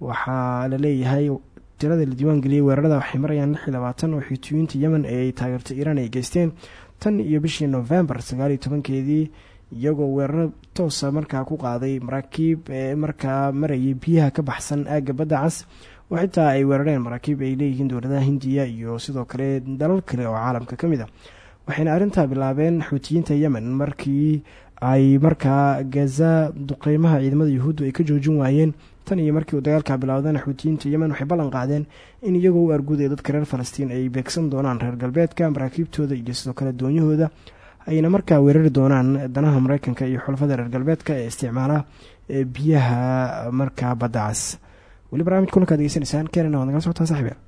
Waxaa la leeyahay tirada la diiwaan geliyey weerarada waxay marayaan lix iyo labaatan oo xuutiyiinta yemen ee ay taageerto iiraan ay geysteen tan iyo bishii novembar sagaaliyo tobankeedii iyagoo weeraro toosa markaa ku qaaday maraakiib markaa marayay biyaha ka baxsan aagga badda cas oo ay weerareen maraakiib ay leeyihiin dowladaha hindiya iyo sidoo kale dalal kale oo caalamka ka mid a waxayna arrintaa bilaabeen xuutiyiinta yemen markii ay markaa gaza duqeymaha ciidamada yuhuuddu ay ka joojin waayeen. Tan iyo markii uu dagaalka bilowdana xuutiyiinta yemen waxay ballan qaadeen in iyagoo u argudaya dadka reer falastiin ay beegsan doonaan reer galbeedka maraakiibtooda iyo sidoo kale doonyahooda. Ayna markaa weerari doonaan danaha mareykanka iyo xulafada reer galbeedka ee isticmaala biyaha markaa badda weli barnamij kulankaad degeysanaysaan keenana waad nagala socotaan saxiibyaal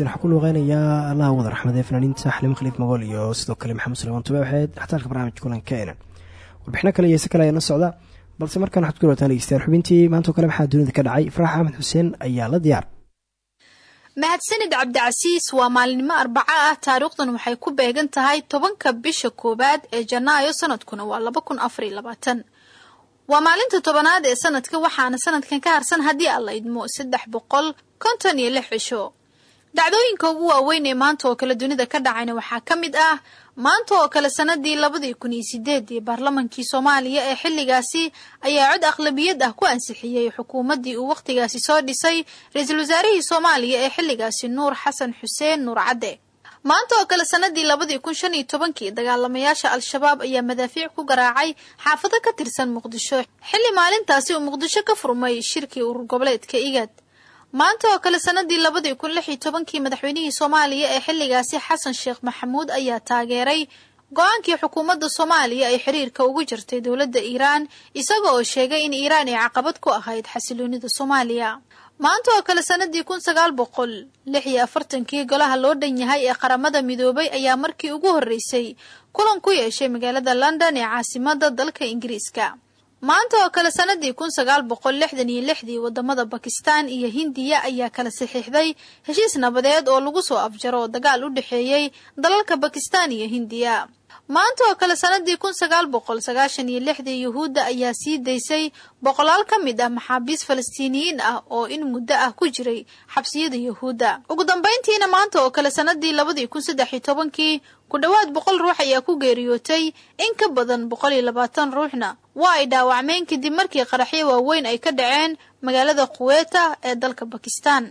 maqlayseen waxaa ku luuqeynayaa allaha wada raxmadee fanaaniinta xalimo khaliif magool iyo sidoo kale maxamed suleymaan tube waxeed xataalka barnaamijka kulanka enan kale iyo kale ayaa socda balse markaan waxaad ku dhawataan dhegeystayaal xubintii maantao kale maxaa dunida ka dhacay? Farax axmed xuseen ayaa la diyaar. Mahadsanid cabdicasiis waa maalinimo arbaco ah taariikhdan waxay ku beegan tahay tobanka bisha koowaad ee janaayo sanadkuna waa laba kun afariyo labaatan. Waa maalinta tobanaad ee sanadka waxaana sanadkan ka harsan haddii aan la idmo saddex boqol iyo lix cisho dhacdooyinka ugu waaweyn ee maanta oo kale dunida ka dhacayna waxaa ka mid ah maanta oo kale sanadii labadii kun iyo sideedii baarlamankii soomaaliya ee xilligaasi ayaa cod aqlabiyad ah ku ansixiyey xukuumaddii uu wakhtigaasi soo dhisay ra'iisul wasaarihii soomaaliya ee xilligaasi nuur xasan xuseen nuur cadde. Maanta oo kale sanadii labadii kun shan iyo tobankii dagaalamayaasha al-shabaab ayaa madaafiic ku garaacay xaafado ka tirsan muqdisho. Xilli maalintaasi uu muqdisho ka furmay shirkii urur goboleedka igad maanta oo kale sanadii labadii kun lix iyo tobankii madaxweynihii soomaaliya ee xilligaasi xasan sheekh maxamuud ayaa taageeray go'aankii xukuumadda soomaaliya ay xiriirka ugu jirtay dowladda iiraan isaga oo sheegay in iiraan ay caqabad ku ahayd xasiloonida soomaaliya. Maanta oo kale sanadii kun sagaal boqol lix iyo afartankii golaha loo dhan yahay ee qaramada midoobay ayaa markii ugu horreysay kulan ku yeeshay magaalada london ee caasimada dalka ingiriiska maanta oo kale sanadii kun sagaal boqol lixdan iyo lixdii waddamada bakistan iyo hindiya ayaa kala saxiixday heshiis nabadeed oo lagu soo afjaro dagaal u dhexeeyey dalalka bakistan iyo hindiya. Maanta oo kale sanadii kun sagaal boqol sagaashan iyo lixdii yuhuudda ayaa sii daysay boqolaal ka mid ah maxaabiis falastiiniyiin ah oo in muddo ah ku jiray xabsiyada yuhuudda. Ugu dambeyntiina maanta oo kale sanadii labadii kun saddex tobankii ku dhowaad boqol ruux ayaa ku geeriyootay in ka badan boqol iyo labaatan ruuxna waa ay dhaawacmeen kadib markii qaraxyo waaweyn ay ka dhaceen magaalada kuweeta ee dalka bakistan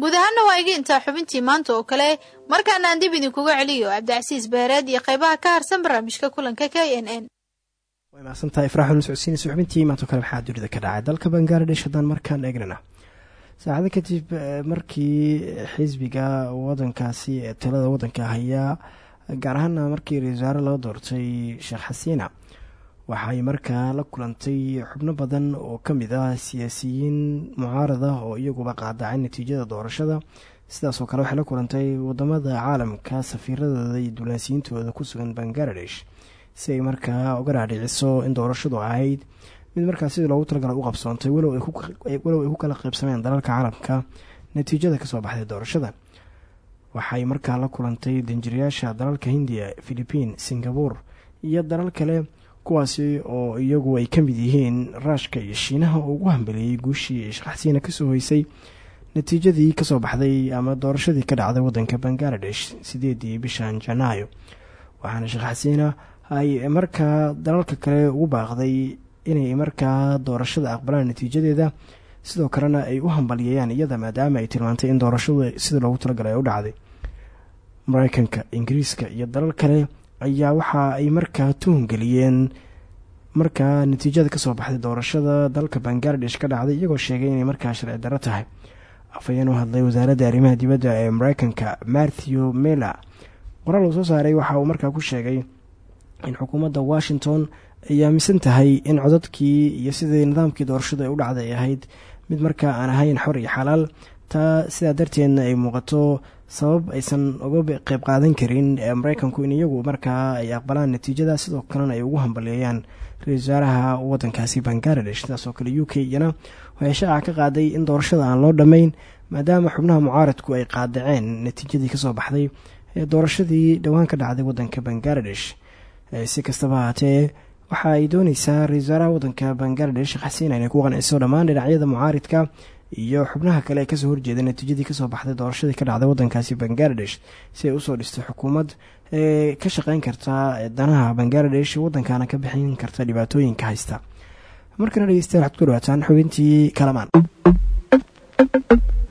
guud ahaana waa iga intaa xubintii maanta oo kale markaana aan dib idinkuga celiyo cabdicasiis beereed iyo qaybaha ka harsan barnaamijka kulanka k n n. Way mahadsantahay ifraaxul socodsiinaysa xubintii kale maxaa dunida ka dhacay dalka bangaladesh haddaan markaan eegnana. Saacado kadib markii xisbiga wadankaasi ee talada wadanka hayaa gaar ahaana markii ra'isul wasaare loo doortay sheekh xasiina waxay markaa la kulantay xubno badan oo ka mid ah siyaasiyiin mucaarad ah oo iyaguba qaadacay natiijada doorashada. Sidaasoo kale waxay la kulantay waddamada caalamka safiiradooda iyo duulaansiyiintooda ku sugan bangaladesh si ay markaa uga raadhiciso in doorashadu ahayd. Mid markaa sidii loogu talagala u qabsoontay walow ay ku kala qaybsameen dalalka caalamka natiijada ka soo baxday doorashada. Waxay markaa la kulantay danjirayaasha dalalka hindiya philibiin singabore iyo dalal kale kuwaasi oo iyagu ay ka mid yihiin raashka iyo shiinaha oo ugu hambeliyey guushii shaqaxsiina ka soo hoysay. Natiijadii ka soo baxday ama doorashadii ka dhacday wadanka bangaladesh sideedii bishan janaayo. Waxaana sheekh ay markaa dalalka kale ugu baaqday inay markaa doorashada aqbalaan natiijadeeda sidoo kalena ay u hambalyeeyaan iyada maadaama ay tilmaantay in doorashadu sida loogu talagalay ay u dhacday. Mareykanka ingiriiska iyo dalal kale ayaa waxa ay markaa tuhungeliyeen markaa natiijada ka soo baxday doorashada dalka bangaladesh ka dhacday iyagoo sheegay inay markaa sharci darro tahay. Afhayeen u hadlay wasaaradda arrimaha dibadda ee mareykanka matthew miller. Qoraal uu soo saaray waxa uu markaa ku sheegay in xukuumadda washington ay aaminsan tahay in codadkii iyo sidii nidaamkii doorashadu ay u dhacday ay ahayd. Mid markaa aan ahayn xor iyo xalaal taa sidaa darteedna ay muuqato sabab aysan uga qeyb qaadan karin mareykanku in iyagu markaa ay aqbalaan natiijada sidoo kalena ay ugu hambaleeyaan ra'isul wasaaraha wadankaasi bangaladesh sidaasoo kale u k iyana waxay ka qaaday in doorashada aan loo dhammayn maadaama xubnaha mucaaradku ay qaadaceen natiijadii ka soo baxday ee doorashadii dhowaan ka dhacday wadanka bangaladesh si kastaba haatee waxa ay dooneysaa ra'isul wasaaraha wadanka bangaladesh xasiina inay ku qanciso dhammaan dhinacyada mucaaridka iyo xubnaha kale ee ka soo horjeeda natiijadii ka soo baxday doorashadii ka dhacday wadankaasi bangaladesh si ay u soo dhistay xukuumad ee ka shaqeyn karta danaha bangaladesh wadankana ka bixin karta dhibaatooyinka haysta. Markana dhegeystayaal waxaad ku dhawaataan xubintii kalamaan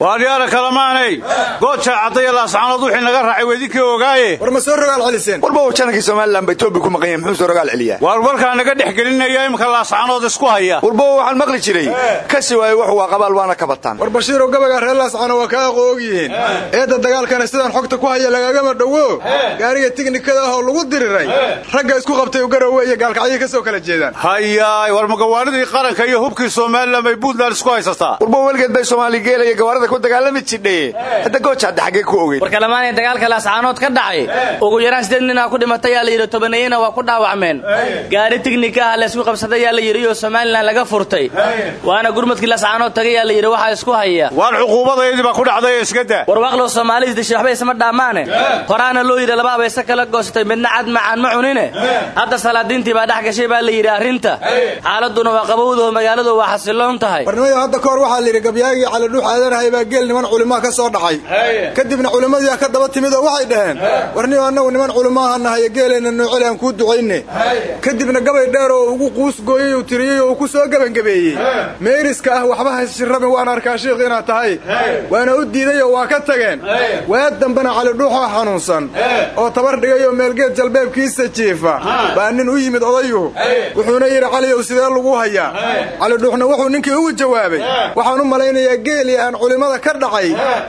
waaryaala kalamaanay gooja caddaya laascaanood wixii naga raacay weydinkii ogaaye. War ma soo rogaal celiseen warba wajanankii somalilan ba etoobiya ku maqan muxuu soo rogaal celiyaa waar warkaa naga dhex gelinaya imika laascaanood isku haya. Warba waxaan maqli jiray. Kasi waaye wax waa qabaal waana ka bataan. War bashiirow gabagaa reer laascaano waa kaa aqo og yihiin eedda dagaalkana sidaan xogta ku haya lagagama dhowo. Gaariga tiknikada ahoo lagu diriray. Ragga isku qabtay garowe iyo gaalkacyay ka soo kala jeedaan. Hayaay war magawaanidii qaranka iyo hubkii somalilan bay puntland isku haysataa warba weligeed bay soomaali gawaarida ku dagaalami jidhe hadda gooja hadda xaggee ku ogeyd war kalamaanee dagaalka laascaanood ka dhacay. Ugu yaraan sideed ninaa ku dhimatay yaa la yidhi tobanayena waa ku dhaawacmeen. Gaari tignika ah la isku qabsaday yaa la yidhi oo somalilan laga furtay. Waana gurmadkii laascaanood tagay yaa la yidhi waxaa isku haya. Waar cuquubadaydii baa ku dhacday iska daa warwaaqlow soomaalidis dishay waxba isma dhaamaane. Horaana loo yidhi laba abayse kala goostay. Midna cad macaan ma cunine. Hadda salaadiintii baa dhex gashay baa la yidhi arrinta xaaladuna waa qabowdaoo magaaladu waa xasiloon tahay. Warnimayo hadda ka hor waxaa la yidhi gabyaagii calidhuux aadanahay baa geel niman culimaa ka soo dhacay. Kadibna culimmadiia ka daba timid oo waxay dhaheen warniyo annagu niman culimaaha nahayo geeleenna nooceli aan kuu ducayne. Kadibna gabay dheer oo ugu quusgooyey uu tiriyey oo uu ku soo gebangabeeyey meeriska ah waxba hayshirrabin waan arkaa shiikh inaad tahay. Waana u diidayoo waa ka tageen. Waad dambena calidhuuxoo xanuunsan. Oo tabar dhigayoo meelgeed jalbeebkiisa jiifa. Baa nin u yimid odayuhu wuxuuna yidhi caliyow sidee lagu hayaa? Calidhuuxna wuxuu ninkii ugu jawaabay. Waxaan u malaynayaa geelii aan culimmada ka dhacay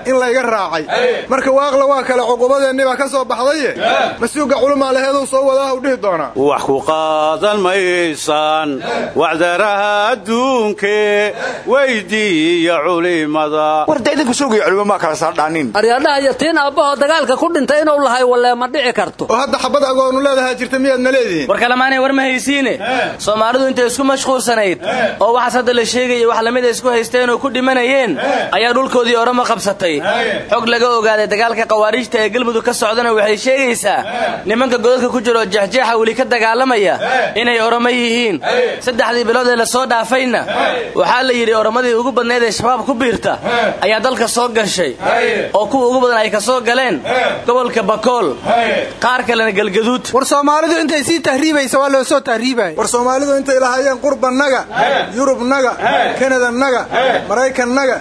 in layga raacay. Marka waaqla waa kale cuqubadeenni baa ka soo baxdaye. Masuuga culumaa laheeduu soo wadaa u dhihi doonaa. Wax ku qaadan maysaan wacdaraha adduunke weydiiya culimada. Warda idinku suugiyo culimo maa kala saardhaanin aryadhaha iyo tiin aabbahoo dagaalka ku dhintay inuu lahay wallee ma dhici karto. Oo hadda xabad agoonu leedahaa jirta miyaadna leedihiin? War kalamaanay war ma haysiine. Soomaalidu intay isku mashquulsanayd. Oo waxaas hadda la sheegaya wax la mid ay isku haysteen oo ku dhimanayeen. Ayaa dhulkoodii orama qabsatay. Xog laga ogaaday dagaalka khawaariijta ee galmudug ka socdana waxay sheegaysaa nimanka godadka ku jiro jeexjeexa weli ka dagaalamaya inay oramo yihiin. Saddexdii bilood ee la soo dhaafayna waxaa la yidhi oramadii ugu badnayd ee shabaab ku biirta ayaa dalka soo gashay oo kuwa ugu badan ay ka soo galeen gobolka bakool. Qaar kalena galgaduud. War soomaalidu intay sii tahriibaysa waa loo soo tahriibaya war soomaalidu intay lahaayeen qurbannaga yurubnaga kanadanaga maraykannaga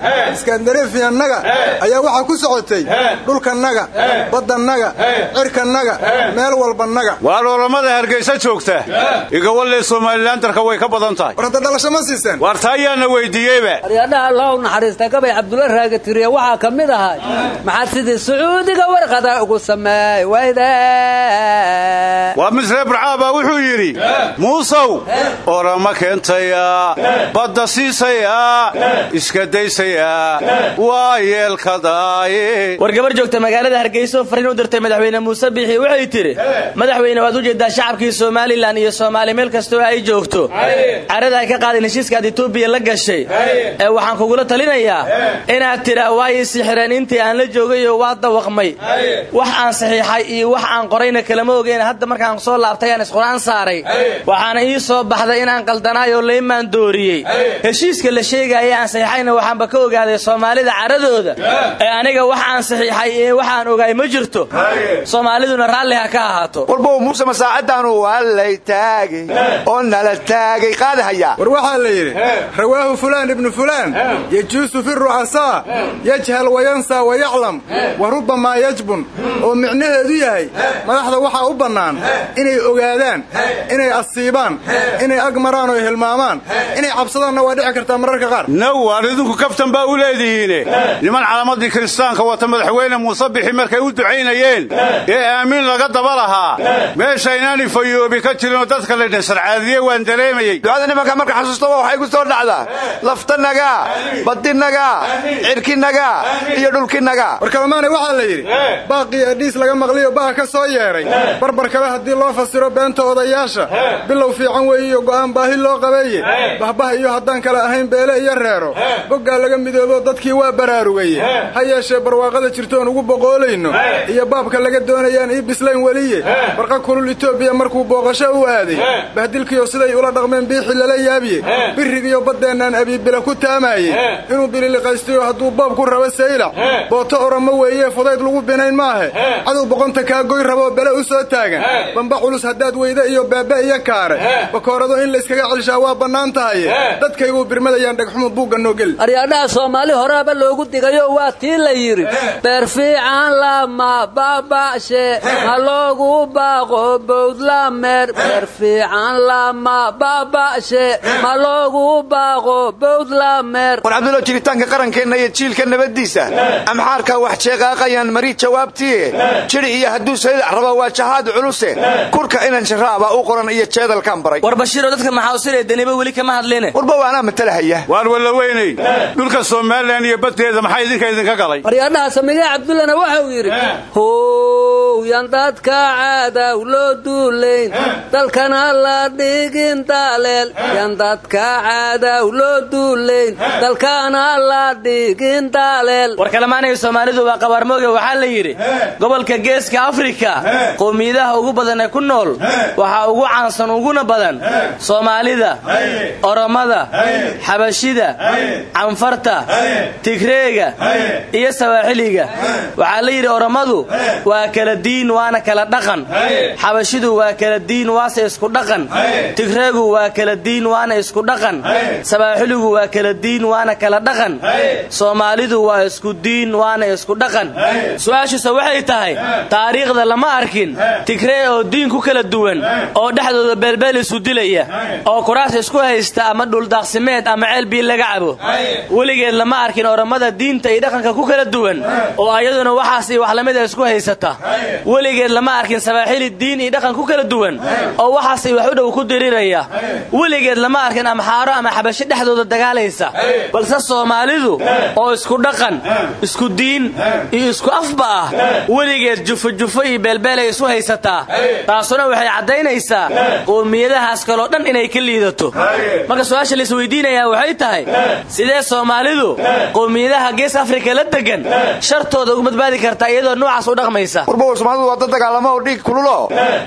iskandarefiyannaga ayaa waxaa ku socotay dhulkannaga baddannaga cirkannaga meel walbannaga waar oramada hargaysa joogta. Igawalle somalilandarka way ka badan tahay. War hadda dhalasho ma siiseen. Waar taa ayaana weydiiyeyba aryadhaha allah u naxariista gabay cabdulla raagatiriye waxaa ka mid ahay maxaad sidii sacuudiga warqada ugu sameey wayde waa misree barcaabaa wuxuu yidhi muusow orama keentaya badda siisaya iska daysaya waa yeelkadaaye war gabar joogta magaalada hargeysa oo fariin u dirtay madaxweyne muuse biixi waxay tidhi madaxweyne waad u jeedaa shacabkii somalilan iyo soomaali meel kastoo ay joogto. Carada ay ka qaadeen heshiiskaad etoobiya la gashay. Ee waxaan kugula talinayaa inaad tidhaa waayay sixireen intii aan la joogayo waa dawaqmay wax aan saxiixay iyo wax aan qorayna kalama ogeyn. Hadda markaan soo laabtay aan isqur'aan saaray waxaana ii soo baxday inaan qaldanaayoo laymaan dooriyey. Heshiiska la sheegaya aan saxiixayna waxaanba ka ogaaday soomaalida caradooda ee aniga wax aan saxiixay ee waxaan ogaay ma jirto. Soomaaliduna raalli ha ka ahaato. Warbow muuse masaacadaanu waa lay taagay oo nala taagay qaadahayaa war waxaa la yidhi rawaahu fulaan ibnu fulaan yajuusu fi rucasaa yajhal wayansaa wayaclam wa rubbamaa yajbun. Oo micnaheedu yahay madaxda waxaa u bannaan inay ogaadaan inay asiibaan inay ag maraan oo hilmaamaan inay cabsadaanna waa dhici kartaa mararka qaar. Nawaan idinku kaftan baa u leedihiin yihiine niman calamadii kiristaanka wata madaxweyne muuse bixi markay u ducaynayeen. Ee aamiin laga daba lahaa. Meesha inaanay fayoobi ka jirinoo dadka la dhasarcaadiye waan dareemayey. Ducada nimanka marka xasuustaba waxay ku soo dhacdaa. Laftanagaa badinagaa cirkinagaa iyo dhulkinagaa warkalamaane waxaa la yidhi baaqii adhiis laga maqliyo baha ka soo yeedhay. Barbarkaba haddii loo fasiro beenta odayaasha bilow fiican weeyiyo go'aan baahi loo qabeeye bahbah iyo haddaan kale ahayn beele iyo reero. Boggaa laga midoobo dadkii waa baraarugaye ha yeeshee barwaaqada jirtoon ugu boqoolayno. Iyo baabka laga doonayaan ii bislayn weliye. Barqa kulul etoobiya markuu booqasho u aaday. Bahdilkiyo siday ula dhaqmeen biixi lala yaabiye birigiyo baddeennan abiibila ku taamaayey inuu bililiqaystayo hadduu boob ku rabo saylac booto oramo weeye fudayd lagu binayn maahe. Cadow boqonta kaa goy raboo bele u soo taagan bamba culus haddaad weyda iyo beebe iyo kaare. Bakoorado in layskaga celshaa waa bannaan tahaye dadkayguu birmadayaan dhegxumu buugga noo horeaba loogu digayo waa tii la yidhi beer fiican lama baba'she ma loogu baaqo bowdlameer beer fiican lama baba'she ma loogu baaqo bowdlameer war cabdulla jiritaanka qarankeenna iyo jiilka nabaddiisa. Amxaarka wax jeeqaaqayaan mari jawaabtiie jidhi iyo hadduu saylac rabo waa jahaad culuse. Kurka inan sharaaba u qoran iyo jeedalkaan baray. War bashiiroo dadka maxausiree daniba weli kama hadline warba waanaa matalahaya waan walla weynay. Dhulka somalilan iyo baddeeda maxaa idinka idinka galay? Aryaadhaha samigee cabdullana waxau yidhi how yan dadka caadaw loo duulayn. Dalkana la dhigin daaleel yan dadka caadaw loo duulayn. Dalkana la dhigin daaleel war kalamaanay soomaalidu waa qabaarmooge waxaa la yidhi gobolka geeska afrika qowmiyadaha ugu badan ee ku nool waxaa ugu caansan uguna badan soomaalida oromada xabashida canfarta tigreega iyo sawaaxiliga waxaa la yidhi oromadu waa kala diin waana kala dhaqan. Xabashidu waa kala diin waase isku dhaqan. Tigreegu waa kala diin waana isku dhaqan. Sabaaxiligu waa kala diin waana kala dhaqan. Soomaalidu waa isku diin waana isku dhaqan. Su'aashiisa waxay tahay taariikhda lama arkin. Tigree oo diin ku kala duwan oo dhexdooda beelbeel isu dilaya oo kuraas isku haysta ama dhuldaaqsimeed ama ceel biil laga cabo. Weligeed lama arkin oromada diinta iyo dhaqanka ku kala duwan oo ayaduna waxaas iyo wax lamida isku haysata. Weligeed lama arkin sabaaxili diin iyo dhaqan ku kala duwan oo waxaas iyo wax u dhow ku diriraya. Weligeed lama arkin amxaaro ama xabashi dhexdooda dagaalaysa balse soomaalidu oo isku dhaqan isku diin iyo isku afba ah weligeed jufo-jufo iyo beelbeelay isu haysataa taasuna waxay caddaynaysaa qowmiyadahaas kaloo dhan inay ka liidato. Marka su'aasha laisweydiinayaa waxay tahay sidee soomaalidu qowmiyadaha gees afrika la degan shartooda ugu badbaadi kartaa iyadoo noocaas u dhaqmaysa. Warba soomaalidu waa dad dagaalamo oo dhiig kululo.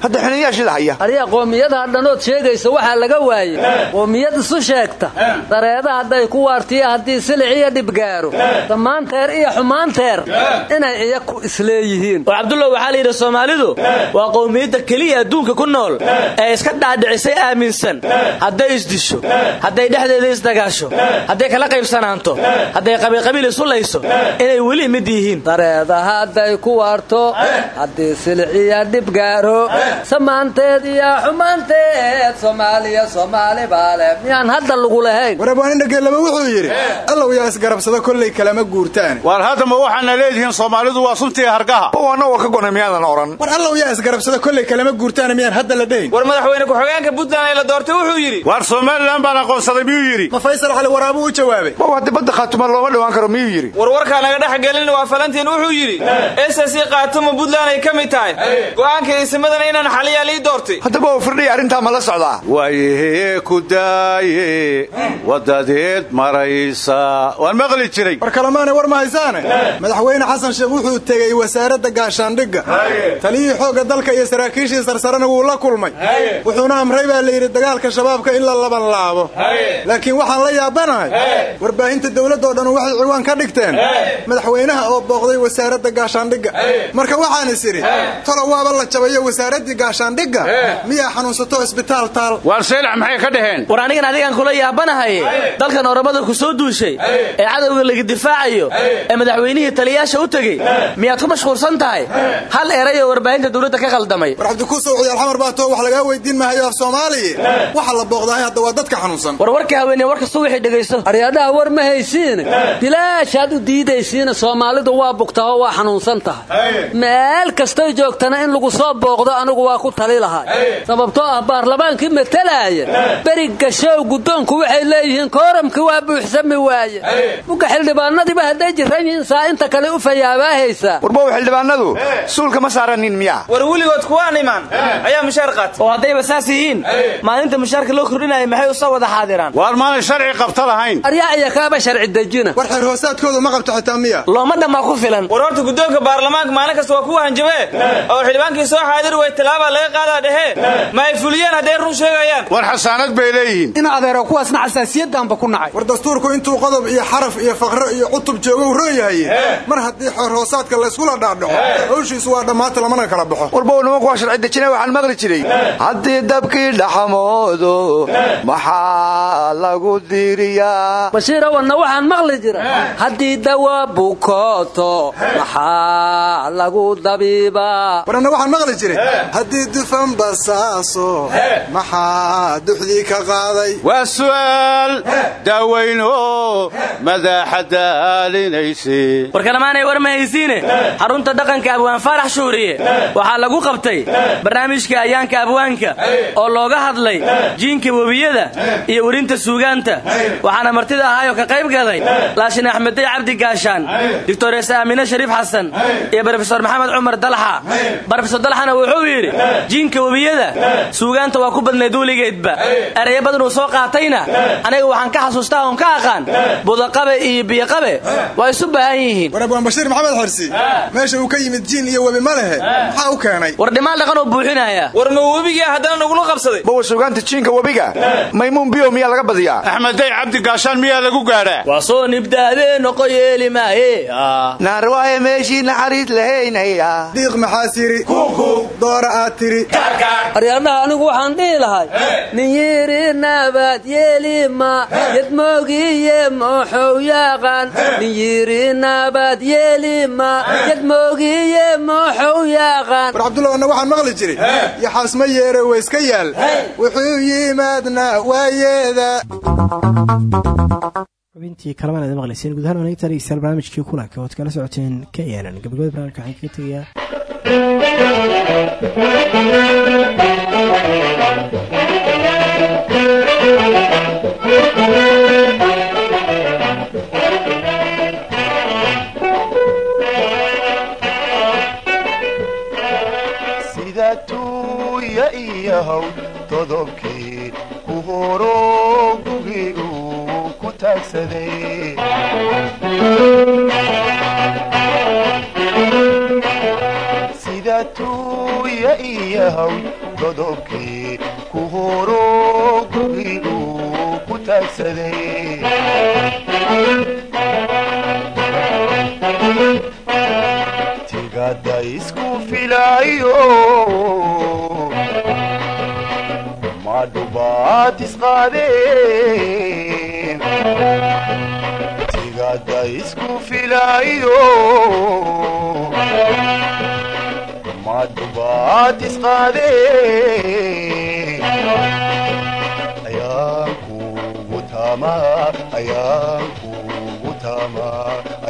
Hadda xiniyaashida haya. Arya qoomiyadaha dhanood sheegaysa waxaa laga waayey qoomiyad isu sheegta dareeda hadday ku waartiya haddii silic iyo dhibgaaro dhammaanteer iyo xumaanteer inay iyaku isleeyihiin. War cabdullah waxaa la yidhi soomaalidu waa qowmiyadda keliya adduunka ku nool ee iska dhaadhicisay aaminsan. Hadday isdisho hadday dhexdeeda isdagaasho hadday kala qaybsanaanto hadday qabiilqabiil isu layso inay weli mid yihiin. Dareeda hadday ku waarto haddii silic iyo dhibgaaro samaanteed iyo xumaanteed soomaaliya soomaali baale miyaan hadda lagu lahayn? Warabwaanindhageellaba wuxuu yidhi allow yaa isgarabsado kollay kalama guurtaan. Waar haddama waxaana leedihiin soomaalidu waa suntii hargaha? Wana wa ka gona miyaadan oran. War allow yaa isgarabsado kollay kalama guurtaan miyaan hadda la dhehin war madaxweyne ku-xigeenka puntland ee la doortay wuxuu yidhi waar somalilan baan aqoonsaday miyuu yidhi. Ma faysal cali waraabuu u jawaabay ma waa dibadda khaatuma looma dhawaan karo miyuu yidhi? Warwarkaa naga dhex gelin waa falantiin wuxuu yidhi ss khaatuma puntland ay ka mid tahay? Go'aanka isimadana inaan xaliyaa lii doortay. Haddaba uu firdhiya arrintaa ma la socdaa? Waayehee ku daaye wadadeed maraysa. Waan maqli jiray. War war ma haysaane? Madaxweyne xasan sheekh wuxuu tegey wasaaradda gaashaandhigga. Taliyihii xoogga dalka iyo saraakiishii sarsarena wuu la kulmay. Wuxuuna amray baa la yidhi dagaalka shabaabka in la labanlaabo laakiin waxaan la yaabanahay warbaahinta dowladdoo dhan waxay ciwaan ka dhigteen. Madaxweynaha oo booqday wasaaradda gaashaandhigga. Marka waxaan isidhi talo waaba la jabayo wasaaraddii gaashaandhigga? Miyaa xanuunsato isbitaal taal? Waar saylac maxay ka dhaheen? War anigan adigaan kula yaabanahaye dalkan oromada ku soo duushay ee cadowga laga difaacayo ee madaxweynihii taliyayaasha u tegey miyaad ku mashquulsan tahay? Hal eray oo warbaahinta dowladda ka khaldamay. War cabdikuusow ciyaal xamar baa too wax lagaa weydiin mahayo af soomaaliya waxa la booqdahay hadda waa dadka xanuunsan. War warka haweeney warka suwixii dhegayso. Aryadhaha war ma haysiine bilaashaad u diidaysiina soomaalidu waa bugtaa oo waa xanuunsan tahay meel kastay joogtana in lagu soo booqdo anigu waa ku tali lahay sababtoo ah baarlamaankii matalaaya beriga show guddoonku waxay leeyihiin kooramkii waa buuxsami waaye. Buga xildhibaanadiiba hadday jiran yihiin saa inta kale u fayaabaahaysaa warbow xildhibaanadu suulka ma saaranin miyaa war weligood kuwaan imaan ayaa mushaar qaata oo haddayba saas yihiin maalinta mushaarka loo kordhinaya maxay u soo wada xaadiraan? Waar maanay sharci qabta lahayn. Aryaa iyo kaaba sharci dejina war xeer hoosaadkoodu ma qabto xitaa miya. Looma dhammaa ku filan. War horta guddoonka baarlamaanka maalin kasta waa kuwa hanjabee oo xildhibaankii soo xaadir way tallaabaa laga qaadaa dhehee ma ay fuliyeen hadday run sheegayaan. War xasaanad bay leeyihiin. In adeero kuwaasna xasaasiyadanba ku nacay. War dastuurku intuu qodob iyo xaraf iyo faqro iyo cutub joogo u rooyahay mar haddii xeer hoosaadka layskula dhaadhaco hawshiisu waa dhammaata lamana kala baxo. Warbow nimanku waa sharci dejina waxaan maqli jiray. Haddii dabkii dhaxamoodo maxaa lagu diiriyaa? Bashiira wanna waxaan maqli haddii dawa bukooto maxaa lagu dabiibaa? Warana waxaan maqli jiray. Haddii dufan basaaso maxaa duxdii ka qaaday? Waa su'aal daaweyno madaaxa daalinayse war kalamaanay war ma haysiine xarunta dhaqanka abwaan faarax shuuriye. Waxaa lagu qabtay barnaamijka ayaanka abwaanka oo looga hadlay jiinka webiyada iyo werinta suugaanta. Waxaana martida ahaayoo ka qayb galay laashin axmeday cabdi gaashaan doctores aamine shariif xasan. Iyo brofesor maxamed cumar dalxa. Brofesor dalxana wuxuu yidhi jiinka webiyada suugaanta waa ku badnayd weligeedba ereyo badan uu soo qaatayna. Aniga waxaan ka xasuustaa oon ka aqaan. Budaqabe iyo biyoqabe waa isu baahan yihiin. War abwaan bashiir maxamed xirsi meesha uu ka yimid jiin iyo webi ma lehe. Maxaa u keenay? War dhimaan dhaqan oo buuxinaya. War ma webigaa haddana nagula qabsaday. Bowa suugaanta jiinka webiga maymuun biyo miyaa laga badiyaa? Axmeday cabdi gaashaan miyaa lagu gaadhaa? Waa soo nibdaadee noqo yeeli maaye naarwaaye meeshii naxariis lahaynaya diiq maxaa siri? Doora aad tiri. Aryadhaha anigu waxaan dhihi lahay nin yiri nabaad yeelima yadmoogiye mooxow yaaqaan. Nin yiri nabaad yeelima yadmoogiye mooxow yaaqaan. War cabdulla wanna waxaan maqli jiray. Yaxaas ma yeere wayska yaal. Wuxuu yimaadna waayeeda xubintii kalamaan aad maqlayseen guud ahaan wanaagta dhegeystayaal barnaamijkii kulanka ood kala socoteen ka yeelan gabagabada barnaamijka waxaan kaga tegayaa tuuya iyahow todobkii ku horo gugigu ku taagsaday sida tuuya iyahow todobkii ku horo gugigu ku taagsaday tigada isku isqaadeen tigada isku filaayo madhubaad isqaadeen ayaan kugu tama ayaan kugu tama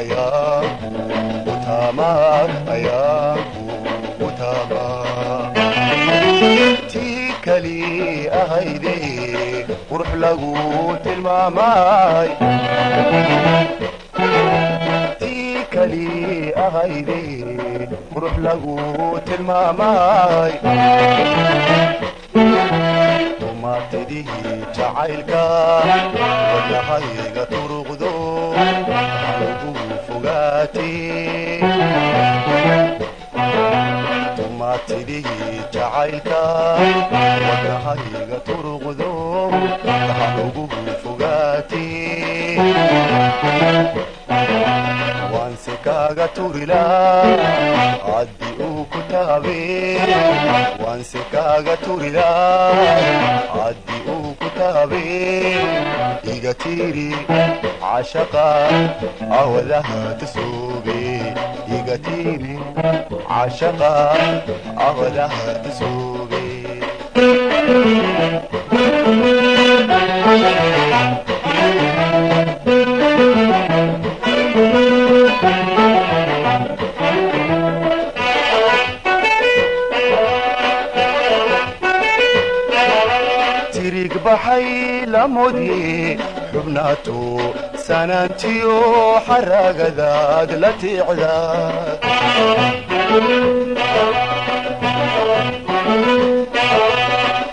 ayaan kugu tama ayaan kugu tama kali ahayde qurux lagu tilmaamay. Lagu dumaatidihii jacaylka wadnahayga turuqdo ugu fogaatee dumaatidihii jacaylka wadnahayga turuqdo waxaan ugu fogaatee waanse kaaga turilaa caddi uu ku taabe waanse kaaga turila haddii uu ku taabe iga tiiri cashaqa awadaha tasoobe tiiri cashaqa awadaha tasoobe tirig baxay lamodye xubnaato sanaantiyo xaragadaad la tiicda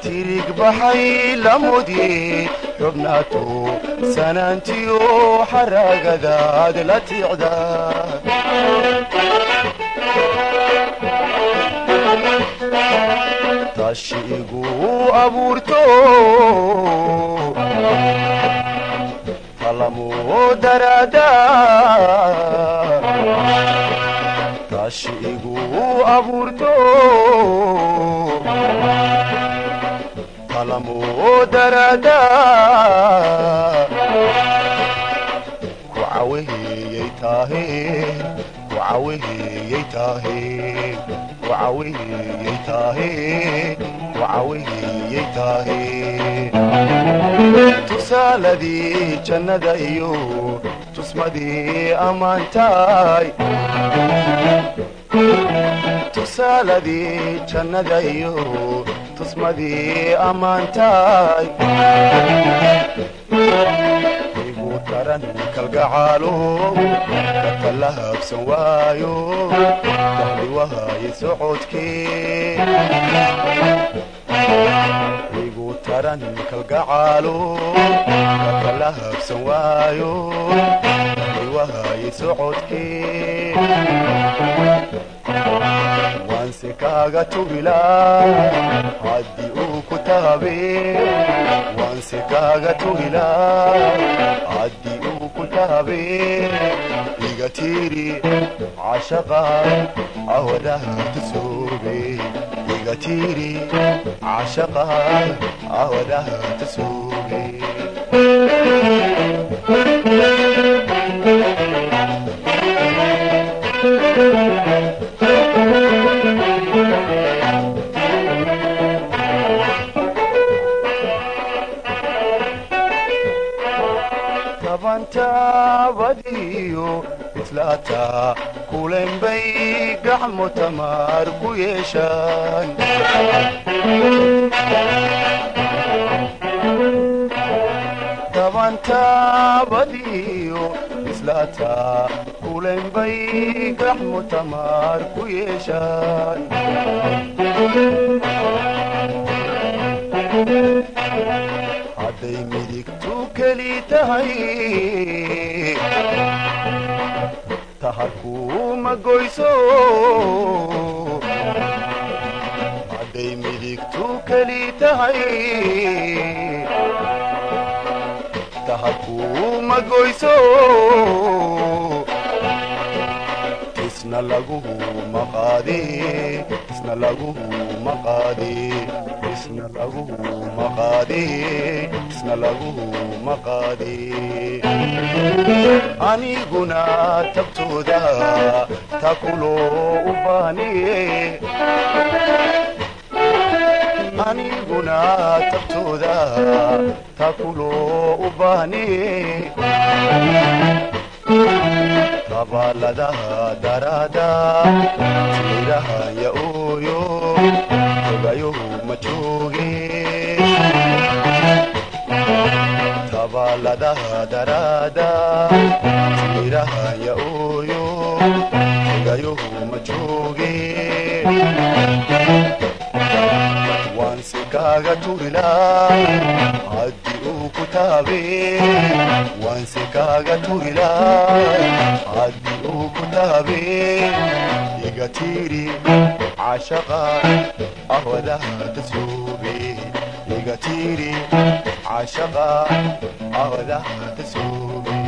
tirig baxay lamodye xubnaato sanaantiyo xaragadaad la tiicda tashi igu abuurto talamu daraada tashi igu abuurto talamu daraada ku caweheyey taahe ku tusaaladii jannada iyo tusmadii ammaantaay tusaaladii jannada iyo tusmadii ammaantaay igu daran kalgacaalo katala habsan waayo dahli waaye socodkee igu taran kalgacaalo katala habsan waayo dahli waaye socodkee waanse kaaga tugilaa haddii uu ku taabe waanse kaaga tugilaa haddii uu ku taabe iga tiiri cashaqa awadaha tasoobe iga tiiri cashaqa awadaha tasoobe tabantaabadiyo islaata kulenbay gacmo tamaar ku yeeshaan tabantaabadiyo islaata kulenbay gacmo tamaar ku yeeshaan hadday midigtu keli tahay taharkuuma goyso hadday midigtu keli tahay taharkuuma goyso aniguna tabtooda takuloo u baaniye aniguna tabtooda takuloo u baaniye qabaaladaha daraada tiirahaya ooyo ogayohu ma jooge qabaaladaha daraada tiirahaya ooyo ogayohu ma jooge waanse kaaga turilaa uu ku taabe waanse kaaga turilaa haddii uu ku taabe iga tiiri cashaqa ahwadaha tasoobe iga tiiri cashaqa ahwadaha tasoobe